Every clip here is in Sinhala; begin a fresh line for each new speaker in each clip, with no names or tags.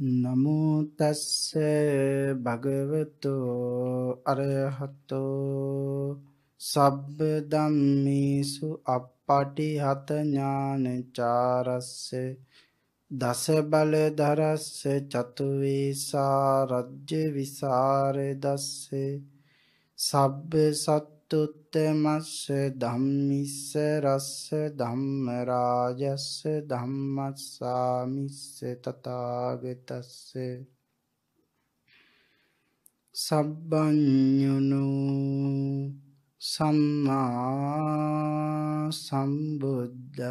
නමෝ තස්ස භගවතු අරහතෝ සබ්බ ධම්මේසු අප්පටිහත ඥානචාරස්ස දස බල දරස්ස චතු වේසා රජ්‍ය විසර දස්සේ සබ්බ සත්තුත් උත්තමස්ස ධම්මිස්ස රස්ස ධම්ම රාජස්ස ධම්මස්සාමිස්ස තථාගතස්ස. සබ්බඤුනු සම්මා සම්බුද්දස්සේ.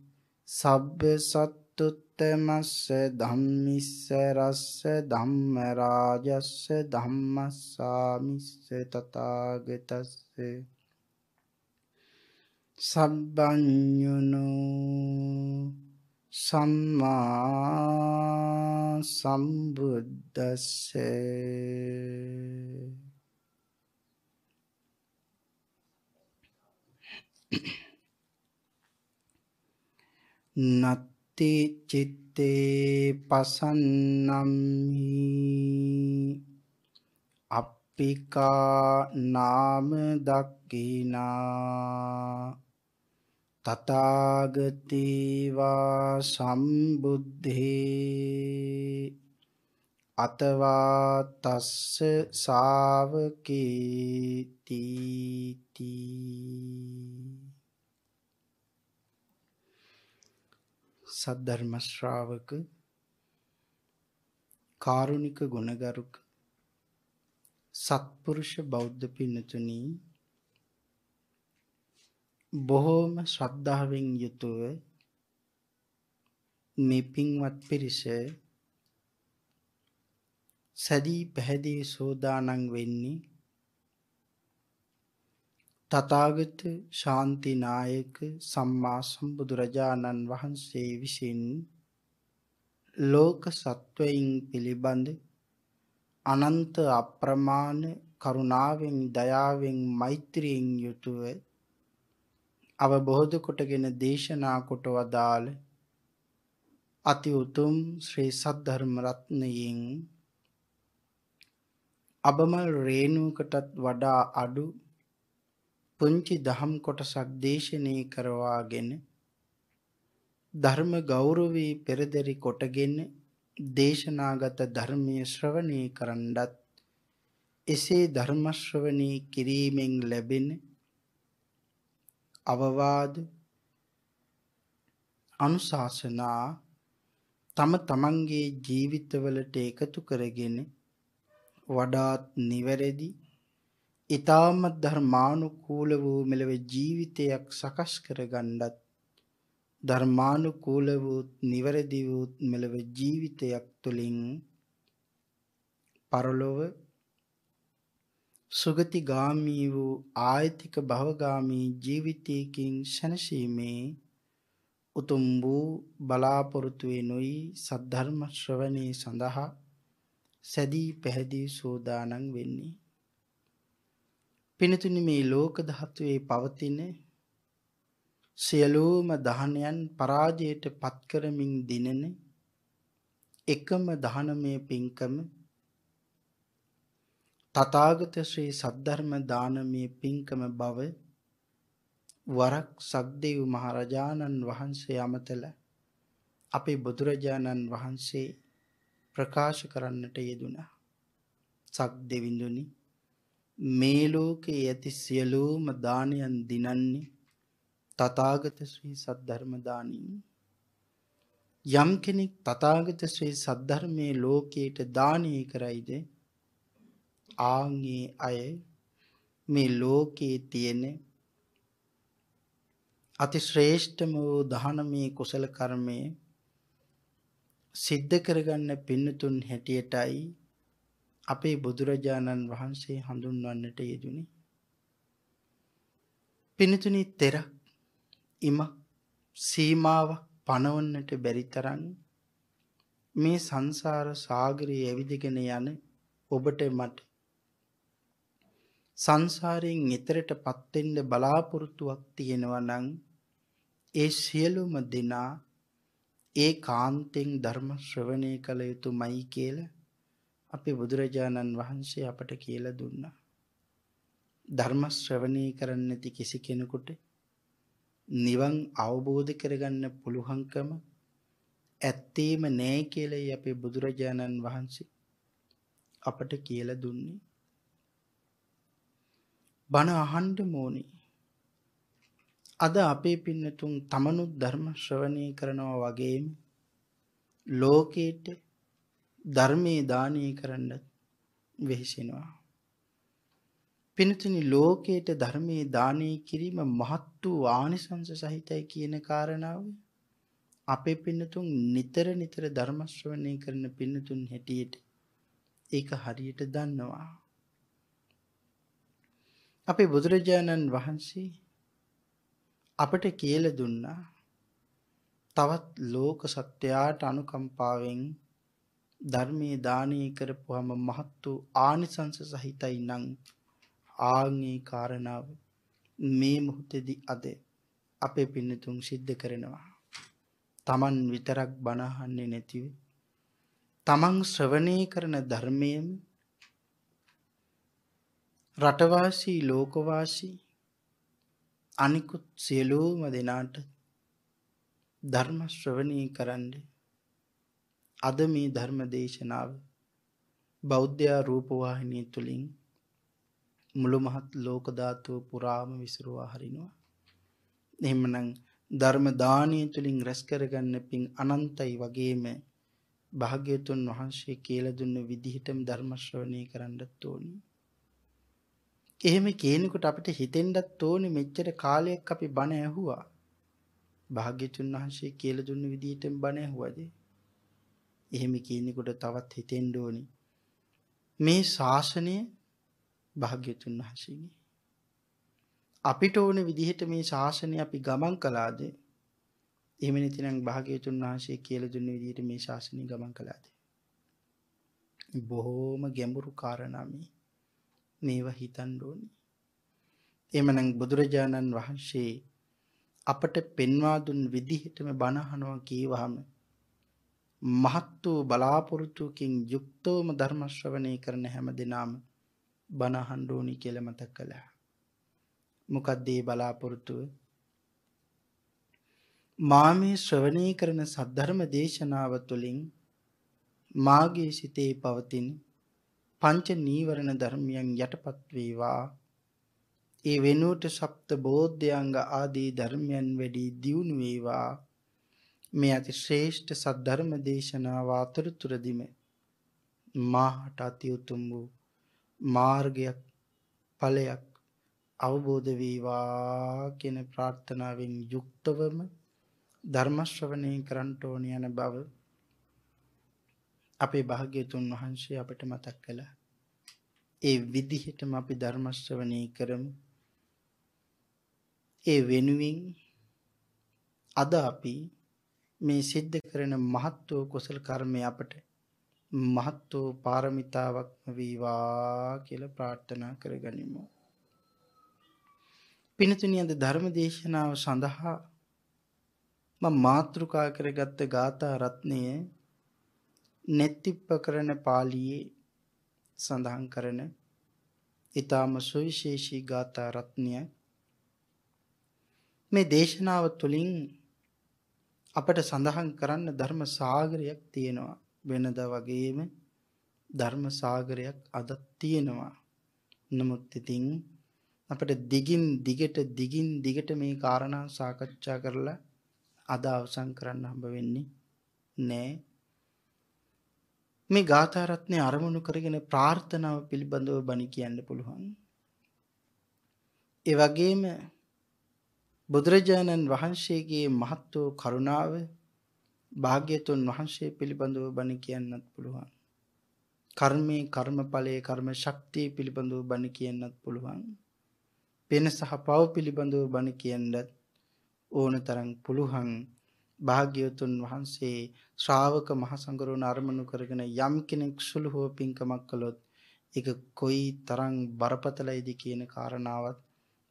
සබ්බ සත්තුත්තමස්ස ධම්මිස්ස රස්ස ධම්ම රාජස්ස ධම්මස්සාමිස්ස තථාගතස්ස. සබ්බඤුනු සම්මා සම්බුද්දස්සේ. නත්ති චිත්තේ පසන්නම්හි. අප්පිකා නාම දක්කිනා තථාගතීවා සම්බුද්ධේ. අතවා තස්ස සාවකීති සද්ධර්ම ශ්‍රාවක කාරුණික ගුණගරුක සත්පුරුෂ බෞද්ධ පින්නතුනි බොහෝම ශ්‍රද්ධාවෙන් යුතුව මේ පින්වත් පිරිස සැදී පැහැදී සෝදානන් වෙන්නේ තථාගත ශාන්තිනායක සම්මා සම්බුදුරජාණන් වහන්සේ විසින් ලෝක සත්වයින් පිළිබඳ අනන්ත අප්‍රමාණ කරුණාවෙන් දයාවෙන් මෛත්‍රියෙන් යුතුව අවබෝධ කොටගෙන දේශනා කොට වදාළ අති උතුම් ශ්‍රී සද්ධර්ම රත්නයෙන් අබමල් රේණුවකටත් වඩා අඩු පුංචි දහම් කොටසක් දේශනය කරවාගෙන ධර්ම ගෞරවී පෙරදරි කොටගෙන දේශනාගත ධර්මය ශ්‍රවණය කරන්නත් එසේ ධර්ම ශ්‍රවණය කිරීමෙන් ලැබෙන අවවාද අනුශාසනා තම තමන්ගේ ජීවිතවලට එකතු කරගෙන වඩාත් නිවැරදි ඊ타මත් ධර්මානුකූල වූ මෙලව ජීවිතයක් සකස් කරගන්නත් ධර්මානුකූල වූ නිවැරදි වූ මෙලව ජීවිතයක් තුළින් පරලොව සුගතිගාමී වූ ආයතික භවගාමී ජීවිතයකින් සැනසීමේ උතුම් වූ බලාපොරොත්තු වෙනුයි සද්ධර්ම ශ්‍රවණේ සඳහා සැදී පැහැදී සෝදානම් වෙන්නේ. පිනතුනි මේ ලෝක ධාතුවේ පවතින සියලුම දහනයන් පරාජයට පත් කරමින් දිනන එකම දහනමය පින්කම තථාගත ශ්‍රී සද්ධර්ම දානමය පින්කම බව වරක් සක්දේව් මහරජාණන් වහන්සේ අමතල අපේ බුදුරජාණන් වහන්සේ ප්‍රකාශ කරන්නට යෙදුණා. සක් දෙවිඳුනි මේ ලෝකයේ ඇති සියලුම දානයන් දිනන්නේ තථාගත ශ්‍රී සද්ධර්ම දානින්. යම් කෙනෙක් තථාගත ශ්‍රී සද්ධර්මයේ ලෝකයට දානය කරයිද? ආන්ගේ අය මේ ලෝකයේ තියෙන අති ශ්‍රේෂ්ඨම වූ දහනමේ කුසල කර්මයේ සිද්ධ කරගන්න පින්නතුන් හැටියටයි අපේ බුදුරජාණන් වහන්සේ හඳුන්වන්නට යෙදුනි. පිනතුනි තෙරක් ඉම සීමාව පනවන්නට බැරි තරම් මේ සංසාර සාගරයේ ඇවිදගෙන යන ඔබට මට සංසාරයෙන් එතරට පත්වෙන්න බලාපොරොත්තුවක් තියෙනවා නම් ඒ සියලුම දෙනා ඒ කාන්තෙන් ධර්ම ශ්‍රවණය කළ යුතුමයි කියලා අපේ බුදුරජාණන් වහන්සේ අපට කියලා දුන්නා. ධර්ම ශ්‍රවණය කරන්න නැති කිසි කෙනෙකුට නිවන් අවබෝධ කරගන්න පුළුවන්කම ඇත්තේම නෑ කියලයි අපේ බුදුරජාණන් වහන්සේ අපට කියලා දුන්නේ. බණ අහන්න ඕනේ. අද අපේ පින්නතුන් තමනුත් ධර්ම ශ්‍රවණය කරනවා වගේම ලෝකේට ධර්මයේ දානය කරන්න වෙහෙසෙනවා. පිනතුනි ලෝකයට ධර්මයේ දානය කිරීම මහත් වූ ආනිසංස සහිතයි කියන කාරණාව අපේ පින්නතුන් නිතර නිතර ධර්ම ශ්‍රවණය කරන පින්නතුන් හැටියට ඒක හරියට දන්නවා. අපේ බුදුරජාණන් වහන්සේ අපට කියලා දුන්නා තවත් ලෝක සත්‍යයට අනුකම්පාවෙන් ධර්මයේ දානය කරපුවම මහත් වූ ආනිසංස සහිතයි නම් ආන්ගේ කාරණාව මේ මොහොතේදී අද අපේ පින්නතුන් සිද්ධ කරනවා. Taman විතරක් බණ අහන්නේ නැතිව තමන් ශ්‍රවණය කරන ධර්මයෙන් රටවාසී ලෝකවාසී අනිකුත් සියලුම දෙනාට ධර්ම ශ්‍රවණය කරන්නේ අද මේ ධර්ම දේශනාව බෞද්ධ රූපවාහිනිය තුලින් මුළු මහත් ලෝක ධාතුව පුරාම විසිරුවා හරිනවා. එහෙමනම් ධර්ම දානීය තුලින් රැස් කරගන්න පින් අනන්තයි වගේම භාග්‍යතුන් වහන්සේ කියලා දුන්න විදිහටම ධර්ම ශ්‍රවණය කරන්නත් ඕනි. එහෙම කියනකොට අපිට හිතෙන්නත් ඕනේ මෙච්චර කාලයක් අපි බණ ඇහුවා. භාග්‍යතුන් වහන්සේ කියලා දුන්න විදිහටම බණ ඇහුවද? එහෙම කියනකොට තවත් හිතෙන්න ඕනි. මේ ශාසනය භාග්‍යතුන් වහන්සේගේ. අපිට ඕන විදිහට මේ ශාසනය අපි ගමන් කළාද? එහෙම නැතිනම් භාග්‍යතුන් වහන්සේ කියලා දුන්න විදිහට මේ ශාසනය ගමන් කළාද? බොහෝම ගැඹුරු කාරණා මේ. මේවා හිතන්න ඕනි. එහෙමනම් බුදුරජාණන් වහන්සේ අපට පෙන්වා දුන් විදිහටම බණ අහනවා කීවහම මහත් වූ බලාපොරොත්තුකින් යුක්තවම ධර්ම ශ්‍රවණය කරන හැම දිනම බණ අහන්න ඕනි කියලා මතක් කළා. මොකක්ද මේ බලාපොරොත්තුව? මා මේ ශ්‍රවණය කරන සද්ධර්ම දේශනාව තුළින් මාගේ සිතේ පවතින පංච නීවරණ ධර්මයන් යටපත් වේවා. ඒ වෙනුවට සප්ත බෝධ්‍යංග ආදී ධර්මයන් වැඩි දියුණු වේවා. මේ අති ශ්‍රේෂ්ඨ සද්ධර්ම දේශනාව අතරතුරදිම මාහට අති උතුම් වූ මාර්ගයක් ඵලයක් අවබෝධ වේවා කියන ප්‍රාර්ථනාවෙන් යුක්තවම ධර්ම ශ්‍රවණය කරන්ට ඕන යන බව අපේ භාග්‍යතුන් වහන්සේ අපට මතක් කළා. ඒ විදිහටම අපි ධර්ම ශ්‍රවණය කරමු. ඒ වෙනුවෙන් අද අපි මේ සිද්ධ කරන මහත් වූ කුසල කර්මය අපට මහත් වූ පාරමිතාවක්ම වේවා කියලා ප්‍රාර්ථනා කරගනිමු. පිනතුනි අද ධර්ම දේශනාව සඳහා මම මාතෘකා කරගත්ත ගාථා රත්නය නෙත්තිප්පකරන පාළියේ සඳහන් කරන ඊටාම සුවිශේෂී ගාථා රත්නය මේ දේශනාව තුළින් අපට සඳහන් කරන්න ධර්ම සාගරයක් තියෙනවා වෙනද වගේම ධර්ම සාගරයක් අදත් තියෙනවා. නමුත් ඉතින් අපිට දිගින් දිගට දිගින් දිගට මේ කාරණා සාකච්ඡා කරලා අද අවසන් කරන්න හම්බ වෙන්නේ නෑ. මේ ගාථා රත්නය අරමුණු කරගෙන ප්‍රාර්ථනාව පිළිබඳව බණ කියන්න පුළුවන්. ඒ වගේම බුදුරජාණන් වහන්සේගේ මහත් වූ කරුණාව භාග්‍යතුන් වහන්සේ පිළිබඳව බණ කියන්නත් පුළුවන්. කර්මයේ කර්මඵලයේ කර්ම ශක්තිය පිළිබඳව බණ කියන්නත් පුළුවන්. පෙන සහ පව පිළිබඳව බණ කියන්නත් ඕන තරම් පුළුවන්. භාග්‍යවතුන් වහන්සේ ශ්‍රාවක මහසඟරුවන අරමුණු කරගෙන යම් කෙනෙක් සුළු හෝ පින්කමක් කළොත් ඒක කොයි තරම් බරපතලයිද කියන කාරණාවත්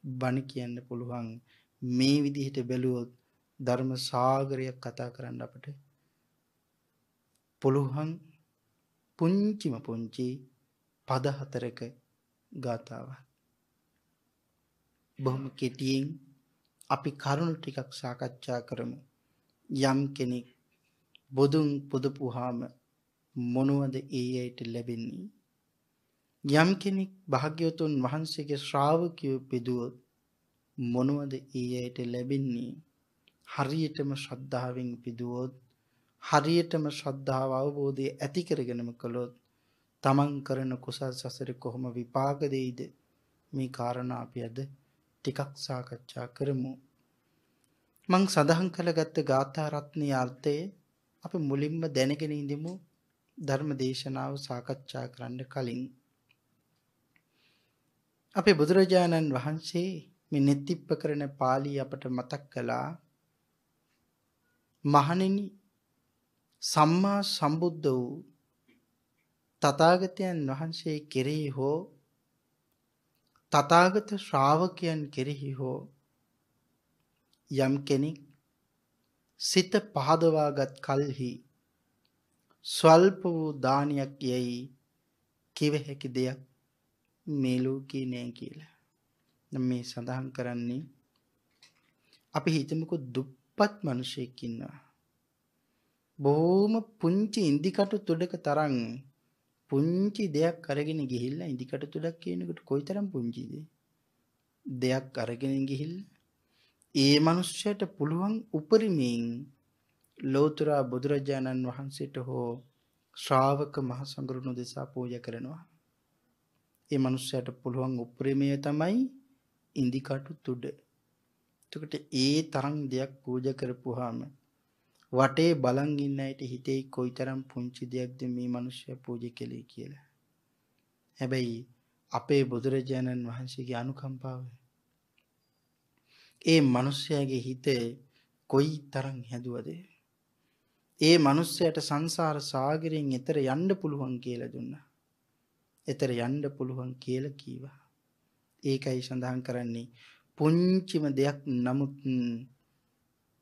බණ කියන්න පුළුවන්. මේ විදිහට බැලුවොත් ධර්ම සාගරයක් කතා කරන්න අපට පුළුවන් පුංචිම පුංචි පද හතරක ගාතාවක්. බොහොම කෙටියෙන් අපි කරුණු ටිකක් සාකච්ඡා කරමු. යම් කෙනෙක් බොදුන් පුදපුහාම මොනවද ඒ අයට ලැබෙන්නේ? යම් කෙනෙක් භාග්‍යවතුන් වහන්සේගේ ශ්‍රාවකයෝ පිදුවොත් මොනවද ඒ අයට ලැබෙන්නේ? හරියටම ශ්‍රද්ධාවෙන් පිදුවොත් හරියටම ශ්‍රද්ධාව අවබෝධය ඇති කරගෙනම කළොත් තමන් කරන කුසල් සසර කොහොම විපාක දෙයිද මේ කාරණා අපි අද ටිකක් සාකච්ඡා කරමු. මං සඳහන් කළගත්ත ගාථා රත්නයේ අර්ථය අපි මුලින්ම දැනගෙන ඉඳිමු ධර්ම දේශනාව සාකච්ඡා කරන්න කලින්. අපේ බුදුරජාණන් වහන්සේ මේ නෙත්තිප්ප කරන පාළි අපට මතක් කළා මහණෙනි සම්මා සම්බුද්ධ වූ තථාගතයන් වහන්සේ කෙරෙහි හෝ තථාගත ශ්‍රාවකයන් කෙරෙහි හෝ යම් කෙනෙක් සිත පහදවාගත් කල්හි ස්වල්ප වූ දානයක් යැයි කිව හැකි දෙයක් මේ ලෝකේ නෑ කියලා. මේ සඳහන් කරන්නේ අපි හිතමුකෝ දුප්පත් මිනිසෙක් ඉන්නවා. බොහොම පුංචි ඉන්දිකටු තුඩක තරම් පුංචි දෙයක් අරගෙන ගිහිල්ලා ඉන්දිකටු තුඩක් කියනකොට කොයිතරම් පුංචිද? දෙයක් අරගෙන ගිහිල්ලා ඒ මනුෂ්‍යයට පුළුවන් උපරිමයෙන් ලෝතර බුදුරජාණන් වහන්සේට හෝ ශ්‍රාවක මහ සංගරුණු දෙසා පූජා කරනවා. ඒ මනුෂ්‍යයට පුළුවන් උපරිමය තමයි ඉන්දිකටු තුඩ. එතකොට ඒ තරම් දෙයක් පූජා කරපුවාම වටේ බලන් ඉන්න අයට හිතේ කොයිතරම් පුංචි දෙයක්ද මේ මිනිස්සයා පූජා කළේ කියලා. හැබැයි අපේ බුදුරජාණන් වහන්සේගේ අනුකම්පාව ඒ මිනිස්යාගේ හිත කොයි තරම් හැදුවද? ඒ මිනිස්යාට සංසාර සාගරයෙන් එතර යන්න පුළුවන් කියලා දුන්නා. එතර යන්න පුළුවන් කියලා කීවා. ඒකයි සඳහන් කරන්නේ. පුංචිම දෙයක් නමුත්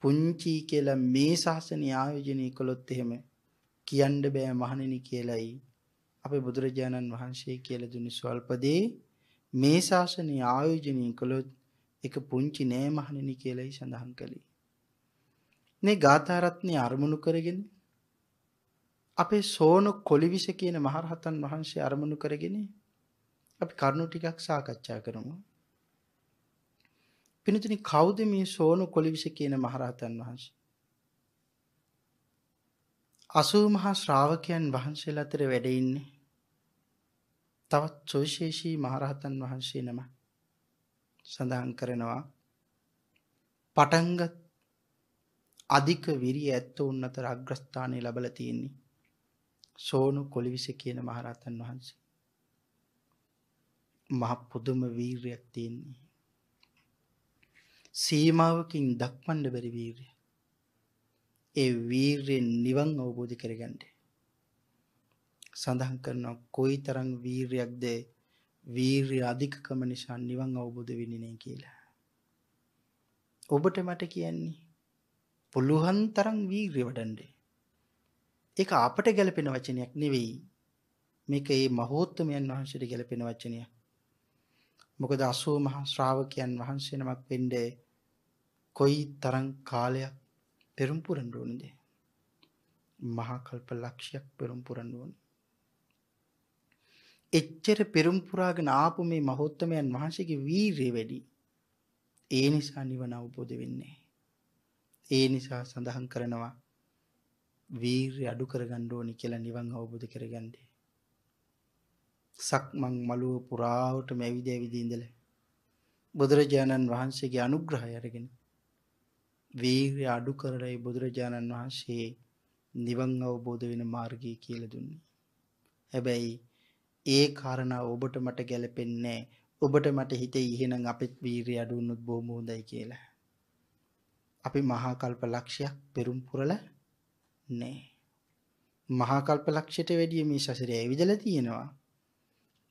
පුංචි කියලා මේ ශාසනය ආයෝජනය කළොත් එහෙම කියන්න බෑ මහණෙනි කියලයි. අපේ බුදුරජාණන් වහන්සේ කියලා දුන්නේ ස්වල්පදී. මේ ශාසනය ආයෝජනය කළොත් එක පුංචි නෑ මහණෙනි කියලයි සඳහන් කළේ. මේ ගාථා රත්නේ අරමුණු කරගෙන අපේ සෝන කොලිවිස කියන මහරහතන් වහන්සේ අරමුණු කරගෙන අපි කරුණු ටිකක් සාකච්ඡා කරමු. පිනතුනි කවුද මේ සෝන කොලිවිස කියන මහරහතන් වහන්සේ? අසූ මහා ශ්‍රාවකයන් වහන්සේලා අතර වැඩ ඉන්නේ. තවත් සුවිශේෂී මහරහතන් වහන්සේ නම සඳහන් කරනවා පටන්ගත් අධික විරිය ඇත්තවුන් අතර අග්‍රස්ථානය ලබලා තියෙන්නේ සෝනු කොලිවිස කියන මහරහතන් වහන්සේ. මහ පුදුම වීරයක් තියෙන්නේ. සීමාවකින් දක්වන්න බැරි වීරිය. ඒ වීරයෙන් නිවන් අවබෝධ කරගන්න. සඳහන් කරනවා කොයි තරම් වීරයක්ද වීර්ය අධිකකම නිසා නිවන් අවබෝධ වෙන්නේ නැහැ කියලා. ඔබට මට කියන්නේ පුළුවන් තරම් වීර්ය වඩන්න. ඒක අපට ගැලපෙන වචනයක් නෙවෙයි. මේක ඒ මහෝත්තමයන් වහන්සේට ගැලපෙන වචනයක්. මොකද 80 මහා ශ්‍රාවකයන් වහන්සේ නමක් වෙන්නේ කොයි තරම් කාලයක් පෙරම් පුරන්න ඕනේද? මහා කල්ප ලක්ෂයක් පෙරම් පුරන්න ඕනේ. එච්චර පෙරම් පුරාගෙන ආපු මේ මහෝත්තමයන් වහන්සේගේ වීරිය වැඩි. ඒ නිසා නිවන අවබෝධ වෙන්නේ. ඒ නිසා සඳහන් කරනවා වීරිය අඩු කරගන්න ඕනි කියලා නිවන් අවබෝධ කරගන්නේ. සක්මන් මළුව පුරාවටම ඇවිද ඇවිද ඉඳලා බුදුරජාණන් වහන්සේගේ අනුග්‍රහය අරගෙන වීරිය අඩු කරලා බුදුරජාණන් වහන්සේ නිවන් අවබෝධ වෙන මාර්ගය කියලා දුන්නේ. හැබැයි ඒ කාරණා ඔබට මට ගැලපෙන්නේ ඔබට මට හිතේ එහෙනම් අපෙත් වීරිය අඩු වුණොත් බොහොම හොඳයි කියලා. අපි මහා කල්ප ලක්ෂයක් පෙරම් පුරලා නැහැ. මහා කල්ප ලක්ෂයට වැඩිය මේ සසරේ ඇවිදලා තියෙනවා.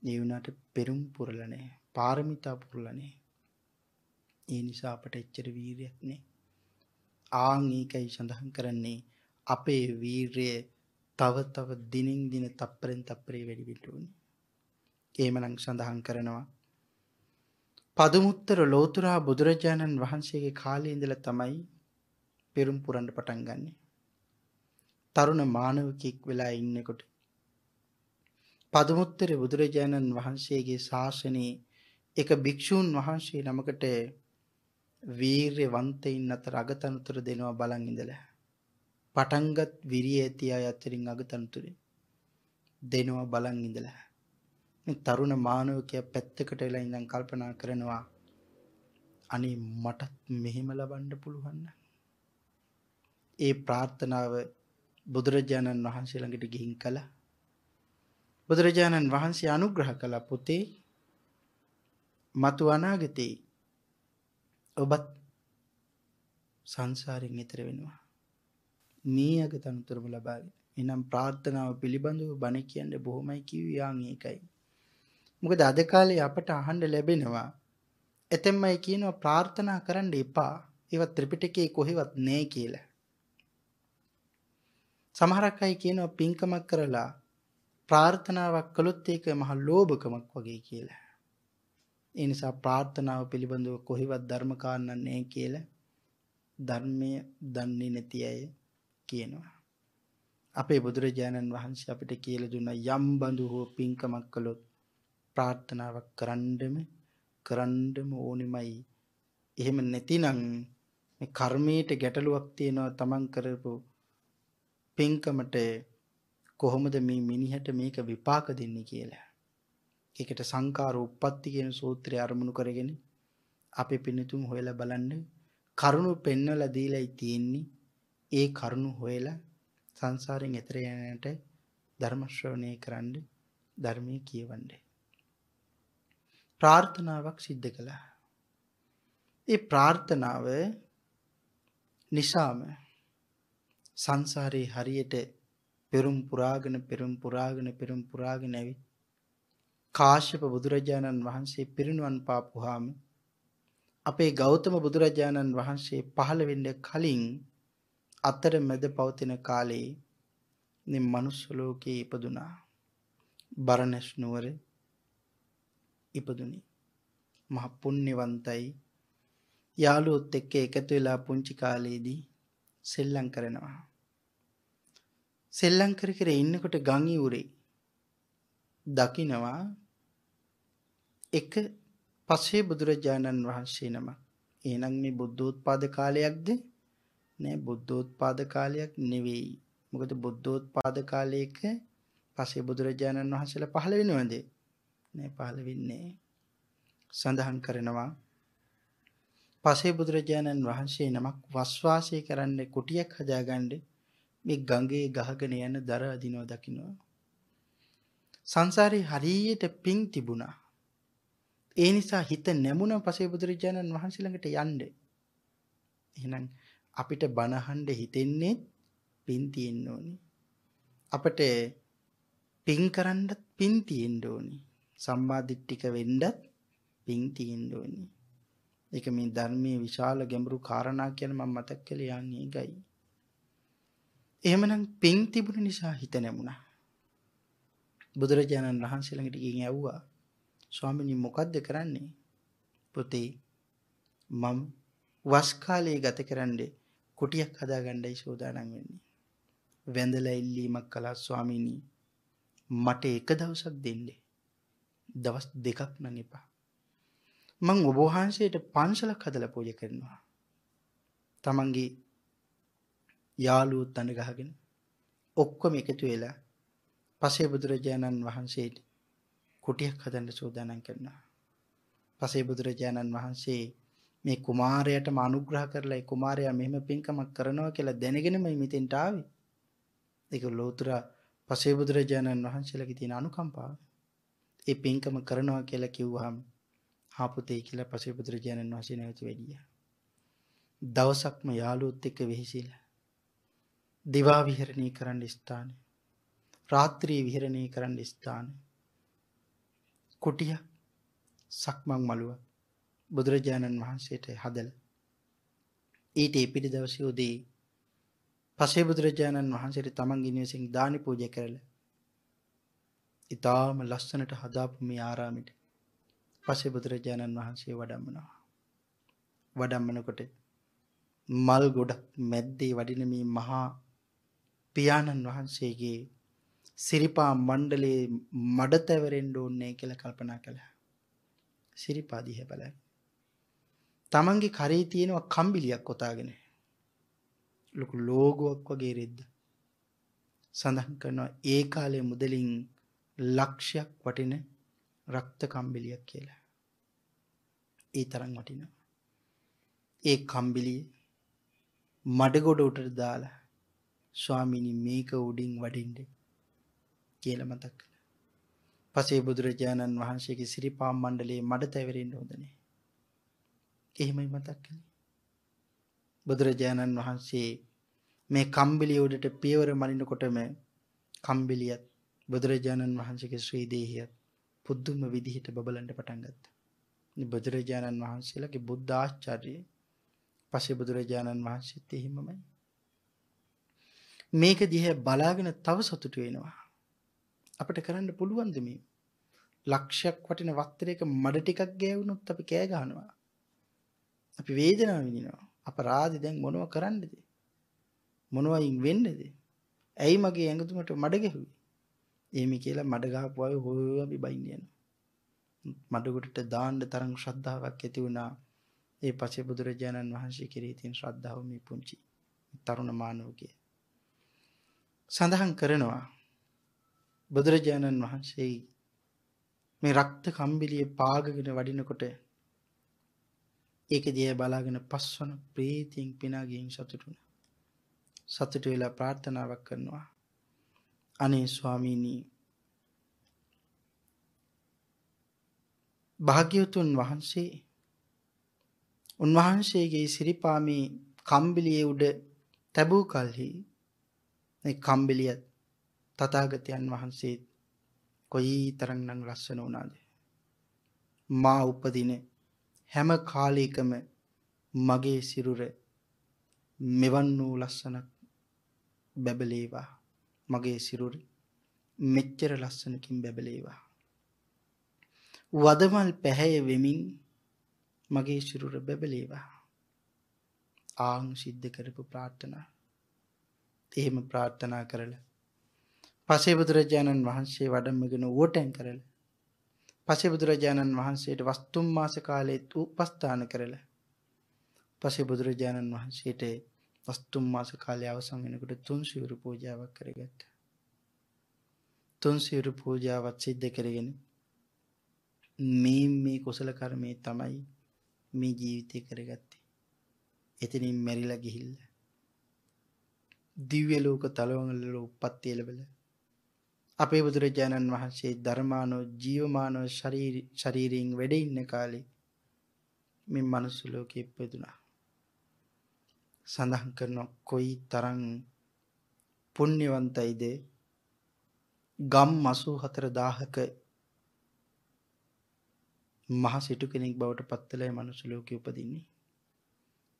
ඒ වුණාට පෙරම් පුරලා නැහැ. පාරමිතා පුරලා නැහැ. ඒ නිසා අපට එච්චර වීරියක් නැහැ. ආන් ඒකයි සඳහන් කරන්නේ අපේ වීරය තව තව දිනින් දින තප්පරෙන් තප්පරේ වැඩි වෙන්න ඕනේ. එහෙමනම් සඳහන් කරනවා පදුමුත්තර ලෝතුරා බුදුරජාණන් වහන්සේගේ කාලේ ඉඳලා තමයි පෙරම් පුරන්න පටන් ගන්නෙ. තරුණ මානවකෙක් වෙලා ඉන්නකොට පදුමුත්තර බුදුරජාණන් වහන්සේගේ ශාසනයේ එක භික්ෂූන් වහන්සේ නමකට වීර්යවන්තයින් අතර අගතනතුර දෙනවා බලන් ඉඳලා. පටන්ගත් විරිය ඇති අය අතරින් අගතනතුරේ දෙනවා බලන් ඉඳලා. මේ තරුණ මානවකයා පැත්තකට වෙලා ඉඳන් කල්පනා කරනවා අනේ මටත් මෙහෙම ලබන්න පුළුවන් ඒ ප්‍රාර්ථනාව බුදුරජාණන් වහන්සේ ළඟට ගිහින් කළා. බුදුරජාණන් වහන්සේ අනුග්‍රහ කළ පුතේ මතු අනාගතේ ඔබත් සංසාරයෙන් ඈතර වෙනවා. මේ අග තනතුරම ලබාගෙන. එනම් ප්‍රාර්ථනාව පිළිබඳව බණ කියන්නේ බොහොමයි කිව්වේ යාන් ඒකයි. මොකද අද කාලේ අපට අහන්න ලැබෙනවා එතෙන්මයි කියනවා ප්‍රාර්ථනා කරන්න එපා. ඒවත් ත්‍රිපිටකයේ කොහෙවත් නෑ කියලා. සමහරක් අය කියනවා පින්කමක් කරලා ප්‍රාර්ථනාවක් කළොත් ඒක මහ ලෝභකමක් වගේ කියලා. ඒ නිසා ප්‍රාර්ථනාව පිළිබඳව කොහෙවත් ධර්ම කාරණා නැහැ කියලා ධර්මය දන්නේ නැති අය කියනවා. අපේ බුදුරජාණන් වහන්සේ අපිට කියලා දුන්න යම් බඳු හෝ පින්කමක් කළොත් ප්‍රාර්ථනාවක් කරන්නම කරන්නම ඕනෙමයි. එහෙම නැතිනම් මේ කර්මයට ගැටලුවක් තියෙනවා තමන් කරපු පින්කමට කොහොමද මේ මිනිහට මේක විපාක දෙන්නේ කියලා. ඒකට සංකාර උප්පත්ති කියන සූත්‍රය අරමුණු කරගෙන අපි පිනිතුම් හොයලා බලන්න කරුණු පෙන්වලා දීලායි තියෙන්නේ. ඒ කරුණු හොයලා සංසාරයෙන් එතර යන්නට ධර්ම ශ්‍රවණය කරන්න ධර්මයේ කියවන්න. ප්‍රාර්ථනාවක් සිද්ධ කළා. ඒ ප්‍රාර්ථනාව නිසාම සංසාරේ හරියට පෙරම් පුරාගෙන පෙරම් පුරාගෙන පෙරම් පුරාගෙන ඇවිත් කාශ්‍යප බුදුරජාණන් වහන්සේ පිරිනුවන් පාපුහාම අපේ ගෞතම බුදුරජාණන් වහන්සේ පහළ වෙන්න කලින් අතර මැද පවතින කාලේ මේ මනුස්ස ලෝකේ ඉපදුනා. බරණැස් නුවර ඉපදුනි. මහ පුණ්‍යවන්තයි. යාළුවොත් එක්ක එකතු වෙලා පුංචි කාලේදී සෙල්ලම් කරනවා. සෙල්ලම් කර කර ඉන්නකොට ගම් ඉවුරේ දකිනවා එක පස්සේ බුදුරජාණන් වහන්සේ නම. එහෙනම් මේ බුද්ධෝත්පාද කාලයක්ද? නෑ බුද්ධෝත්පාද කාලයක් නෙවෙයි. මොකද බුද්ධෝත්පාද කාලයක පස්සේ බුදුරජාණන් වහන්සේලා පහළ වෙනවද? නෑ පහළ වෙන්නේ. සඳහන් කරනවා පසේ බුදුරජාණන් වහන්සේ නමක් වස්වාසය කරන්න කුටියක් හදාගන්න මේ ගඟේ ගහගෙන යන දර අදිනව දකින්නවා. සංසාරේ හරියට පිං තිබුණා. ඒ නිසා හිත නැමුණ පසේ බුදුරජාණන් වහන්සේ ළඟට යන්න. එහෙනම් අපිට බනහන්න හිතෙන්නේ පින් තියෙන්න ඕනි. අපට පින් කරන්නත් පින් තියෙන්න ඕනි. සම්මාදිට්ඨික වෙන්නත් පින් තියෙන්න ඕනි. ඒක මේ ධර්මයේ විශාල ගැඹුරු කාරණා කියන මම මතක් කළේ යන්නේ ඒකයි. එහෙමනම් පින් තිබුණ නිසා හිත නැමුණා. බුදුරජාණන් වහන්සේ ළඟට ගිහින් ඇව්වා ස්වාමිනී මොකද්ද කරන්නේ? පුතේ මම වස් කාලයේ ගත කරන්නේ කුටියක් හදාගන්නයි සූදානම් වෙන්නේ. වැඳලා ඉල්ලීමක් කළා ස්වාමීනි මට එක දවසක් දෙන්න. දවස් දෙකක් නම් එපා. මං ඔබ වහන්සේට පන්සලක් හදලා පූජා කරනවා. තමන්ගේ යාළුවොත් අඬ ගහගෙන ඔක්කොම එකතු වෙලා පසේ බුදුරජාණන් වහන්සේට කුටියක් හදන්න සූදානම් කරනවා. පසේ බුදුරජාණන් වහන්සේ මේ කුමාරයටම අනුග්‍රහ කරලා ඒ කුමාරයා මෙහෙම පින්කමක් කරනවා කියලා දැනගෙනම මෙතෙන්ට ආවේ. ඒක ලෝතර පසේ බුදුරජාණන් වහන්සේලාගේ තියෙන අනුකම්පාව. ඒ පින්කම කරනවා කියලා කිව්වහම හාපුතේ කියලා පසේ බුදුරජාණන් වහන්සේ නැවත වැඩියා. දවසක්ම යාළුවොත් එක්ක වෙහිසිලා දිවා විහරණය කරන්න ස්ථාන රාත්‍රී විහරණය කරන්න ස්ථාන කුටිය සක්මං මළුව බුදුරජාණන් වහන්සේට හදල ඊට එපිටි දවසේ උදේ පසේ බුදුරජාණන් වහන්සේට තමන්ගේ නිවසින් දානි පූජා කරලා ඊටාම ලස්සනට හදාපු මේ ආරාමෙට පසේ බුදුරජාණන් වහන්සේ වඩම්මනවා. වඩම්මනකොට මල් ගොඩක් මැද්දේ වඩින මේ මහා පියාණන් වහන්සේගේ සිරිපා මණ්ඩලයේ මඩ තැවරෙන්න ඕනේ කියලා කල්පනා කළා. සිරිපා දිහා බලලා තමන්ගේ කරේ තියෙනවා කම්බිලියක් කොතාගෙන. ලොකු ලෝගුවක් වගේ රෙද්ද. සඳහන් කරනවා ඒ කාලේ මුදලින් ලක්ෂයක් වටින රක්ත කම්බිලියක් කියලා. ඒ තරම් වටිනවා. ඒ කම්බිලිය මඩගොඩ උටට දාලා ස්වාමිනි මේක උඩින් වඩින්ඩ කියල මතක් කළ. පසේ බුදුරජාණන් වහන්සේගේ සිරිපා මණ්ඩලේ මඩ තැවරෙන් හොදනේ. එහෙමයි මතක් කළ. බුදුරජාණන් වහන්සේ මේ කම්බිලි උඩට පියවර මනිනකොටම කම්බිලියත් බුදුරජාණන් වහන්සේගේ ශ්‍රීදේහියත් පුද්දුම විදිහට බබලන්ට පටන්ගත්ත. බුදුරජාණන් වහන්සේලගේ බුද්ධ ආශ්චර්යය පසේ බුදුරජාණන් වහන්සේත් එහෙමමයි. මේක දිහැ බලාගෙන තව සතුටු වෙනවා. අපිට කරන්න පුළුවන්ද මේ? ලක්ෂයක් වටින වස්ත්‍රයක මඩ ටිකක් ගෑවුනොත් අපි කෑ ගහනවා. අපි වේදනාව විඳිනවා. අපරාධි දැන් මොනව කරන්නද? මොනවයින් වෙන්නද? ඇයි මගේ ඇඟතුමට මඩ ගැහුවේ? එහෙම කියලා මඩ ගහපු අය හොය අපි බයින්න යනවා. මඩගොඩට දාන්න තරම් ශ්‍රද්ධාවක් ඇති වුණා. ඒ පසේ බුදුරජාණන් වහන්සේ කෙරෙහි තියෙන ශ්‍රද්ධාව මේ පුංචි තරුණ මානවකය. සඳහන් කරනවා බුදුරජාණන් වහන්සේ මේ රක්ත කම්බිලිය පාගගෙන වඩිනකොට ඒක දිය බලාගෙන පස්වන ප්‍රීතියෙන් පිනාගින් සතුටුන. සතුට වෙලා ප්‍රාර්ථනාවක් කරනවා. අනේ ස්වාමීනී භාග්‍යවතුන් වහන්සේ උන්වහන්සේගේ සිරිපාමේ කම්බිලියේ උඩ තැබූ කල්හි මේ කම්බිලියත් තථාගතයන් වහන්සේ කොයි තරම්නම් ලස්සන වුණාද මා උපදින හැම කාලයකම මගේ සිරුර මෙවන් වූ ලස්සනක් බැබලේවා මගේ සිරුර මෙච්චර ලස්සනකින් බැබලේවා වදමල් පැහැය වෙමින් මගේ සිරුර බැබලේවා. ආං සිද්ධ කරපු ප්‍රාර්ථනා. එහෙම ප්‍රාර්ථනා කරලා. පසේ බුදුරජාණන් වහන්සේ වඩම්මගෙන ඕටැන් කරල. පසේ බුදුරජාණන් වහන්සේට වස්තුම් මාස කාලෙත් උපස්ථාන කරල. පසේ බුදුරජාණන් වහන්සේට වස්තුම් මාස කාලය අවසං වෙනකට තුන් සිවරු පූජාවක් කරගත්ත. තුන් සිවරු පූජාවත් සිද්ධ කරගෙන මේ මේ කුසල කර්මය තමයි මේ ජීවිතය කරගත්තේ. එතනින් මැරිලා ගිහිල්ලා. දිව්‍ය ලෝක තලවල උප්පත්ති ලැබල. අපේ බුදුරජාණන් වහන්සේ ධර්මානෝ ජීවමානව ශරීරයෙන් වැඩ ඉන්න කාලේ මේ මනුස්ස ලෝකෙ ඉපදුනා. සඳහන් කරන කොයි තරම් පුණ්‍යවන්තයිද ගම් 84000ක මහ සිටු කෙනෙක් බවට පත්වෙලා මනුස්ස ලෝකෙ උපදින්නේ.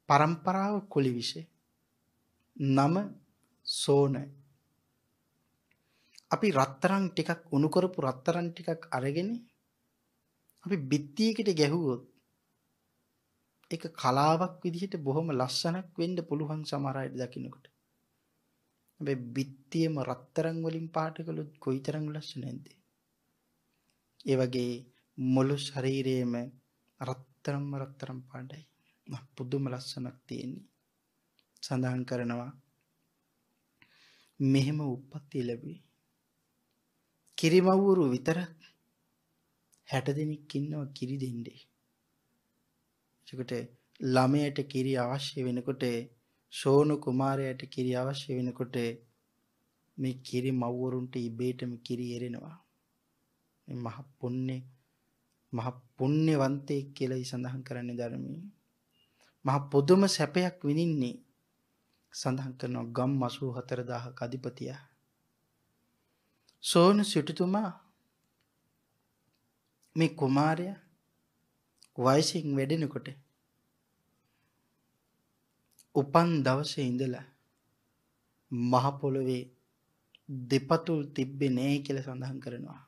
පරම්පරාව කොළි විෂය. නම සෝන. අපි රත්තරන් ටිකක් උණු කරපු රත්තරන් ටිකක් අරගෙන අපි බිත්තියකට ගැහුවොත් ඒක කලාවක් විදිහට බොහොම ලස්සනක් වෙන්න පුළුවන් සමහර අය දකින්නකොට. හැබැයි බිත්තියම රත්තරන් වලින් පාට කළොත් කොයිතරම් ලස්සන නැද්ද? ඒ වගේ මුළු ශරීරයේම රත්තරන්ම රත්තරන් පාටයි. පුදුම ලස්සනක් තියෙන්නේ. සඳහන් කරනවා මෙහෙම උප්පත්ති ලැබුවේ. කිරිමව්වරු විතරක් 60 දෙනෙක් ඉන්නවා කිරි දෙන්නේ. එතකොට ළමයට කිරි අවශ්‍ය වෙනකොට ශෝණ කුමාරයාට කිරි අවශ්‍ය වෙනකොට මේ කිරි මව්වරුන්ට ඉබේටම කිරි එරෙනවා. මේ මහ පුණ්‍ය මහ පුණ්‍යවන්තයෙක් කියලා සඳහන් කරන්නේ ධර්මයේ. මහ පොදුම සැපයක් විඳින්නේ සඳහන් කරනවා ගම් 84000ක අධිපතියා. සෝන සිටුතුමා මේ කුමාරයා වයසින් වැඩෙනකොට උපන් දවසේ ඉඳලා මහ පොළොවේ දෙපතුල් තිබ්බේ නෑ කියලා සඳහන් කරනවා.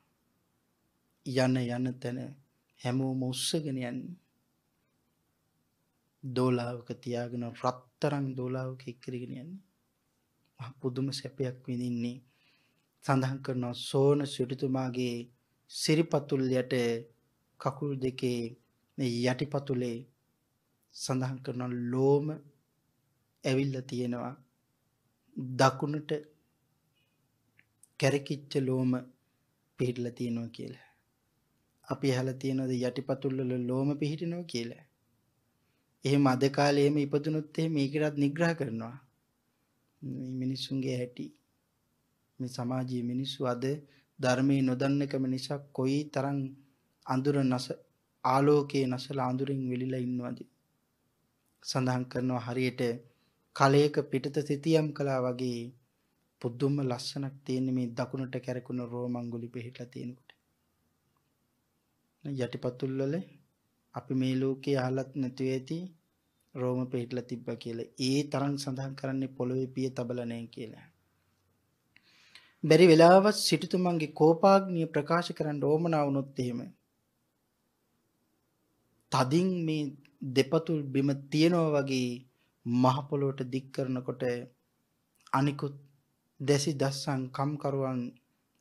යන යන තැන හැමෝම උස්සගෙන යන්නේ. දෝලාවක තියාගෙන රත්තරන් දෝලාවක එක්කරගෙන යන්නේ. මහ පුදුම සැපයක් විඳින්නේ. සඳහන් කරනවා සෝන සිටුතුමාගේ සිරිපතුල් යට කකුල් දෙකේ මේ යටිපතුලේ සඳහන් කරන ලෝම ඇවිල්ලා තියෙනවා දකුණට කැරකිච්ච ලෝම පිහිටලා තියෙනවා කියලා. අපි අහලා තියෙනවද යටිපතුල් වල ලෝම පිහිටිනවා කියලා? එහෙම අද කාලේ එහෙම ඉපදුනොත් එහෙම මේකටත් නිග්‍රහ කරනවා. මේ මිනිස්සුන්ගේ හැටි. මේ සමාජයේ මිනිස්සු අද ධර්මයේ නොදන්නකම නිසා කොයි තරම් අඳුර නැස ආලෝකයේ නැසලා අඳුරින් වෙලිලා ඉන්නවද සඳහන් කරනවා හරියට කලයක පිටත සිටියම් කළා වගේ පුදුම ලස්සනක් තියෙන මේ දකුණට කැරකුණ රෝමංගුලි පිහිටලා තියෙනකොට යටිපතුල් වල අපි මේ ලෝකේ අහලත් නැති වෙති රෝම පිහිටලා තිබ්බා කියලා. ඒ තරම් සඳහන් කරන්නේ පොළොවේ පිය තබලා නැහැ කියලා. බැරි වෙලාවත් සිටුතුමන්ගේ කෝපාග්නිය ප්‍රකාශ කරන්න ඕමනා වුණොත් එහෙම තදින් මේ දෙපතුල් බිම තියනවා වගේ මහ පොළොවට දික් කරනකොට අනිකුත් දැසි දස්සන් කම්කරුවන්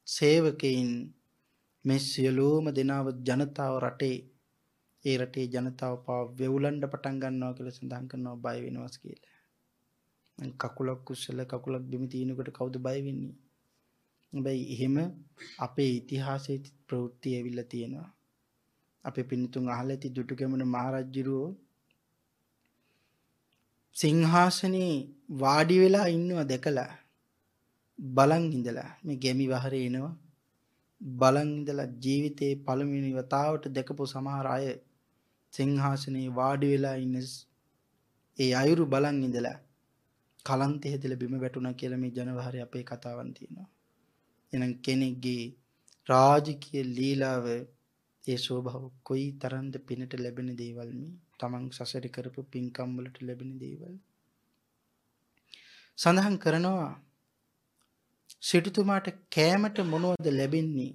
සේවකයින් මේ සියලුම දෙනාව ජනතාව රටේ ඒ රටේ ජනතාව පාව වෙවුලන්න පටන් ගන්නවා කියලා සඳහන් කරනවා බය වෙනවස් කියලා. කකුලක් කුස්සල කකුලක් බිම තිනකොට කවුද බය වෙන්නේ? හැබැයි එහෙම අපේ ඉතිහාසයේ ප්‍රවෘත්ති ඇවිල්ලා තියෙනවා. අපේ පින්තුන් අහලා ඇති දුටුගැමුණු මහරජුරෝ සිංහාසනේ වාඩි වෙලා ඉන්නවා දැකලා බලන් ඉඳලා මේ ගැමි වහරේ එනවා බලන් ඉඳලා ජීවිතේ පළමුවෙනි වතාවට දැකපු සමහර අය සිංහාසනේ වාඩි වෙලා ඉන්න ඒ අයුරු බලන් ඉඳලා කලන්ත හැදලා බිම වැටුණා කියලා මේ ජනවහරේ අපේ කතාවන් තියෙනවා. එහෙනම් කෙනෙක්ගේ රාජකීය ලීලාව ඒ ස්වභාව කොයි තරම්ද පිනට ලැබෙන දේවල් මේ? තමන් සසර කරපු පින්කම් වලට ලැබෙන දේවල්. සඳහන් කරනවා සිටුතුමාට කෑමට මොනවද ලැබෙන්නේ?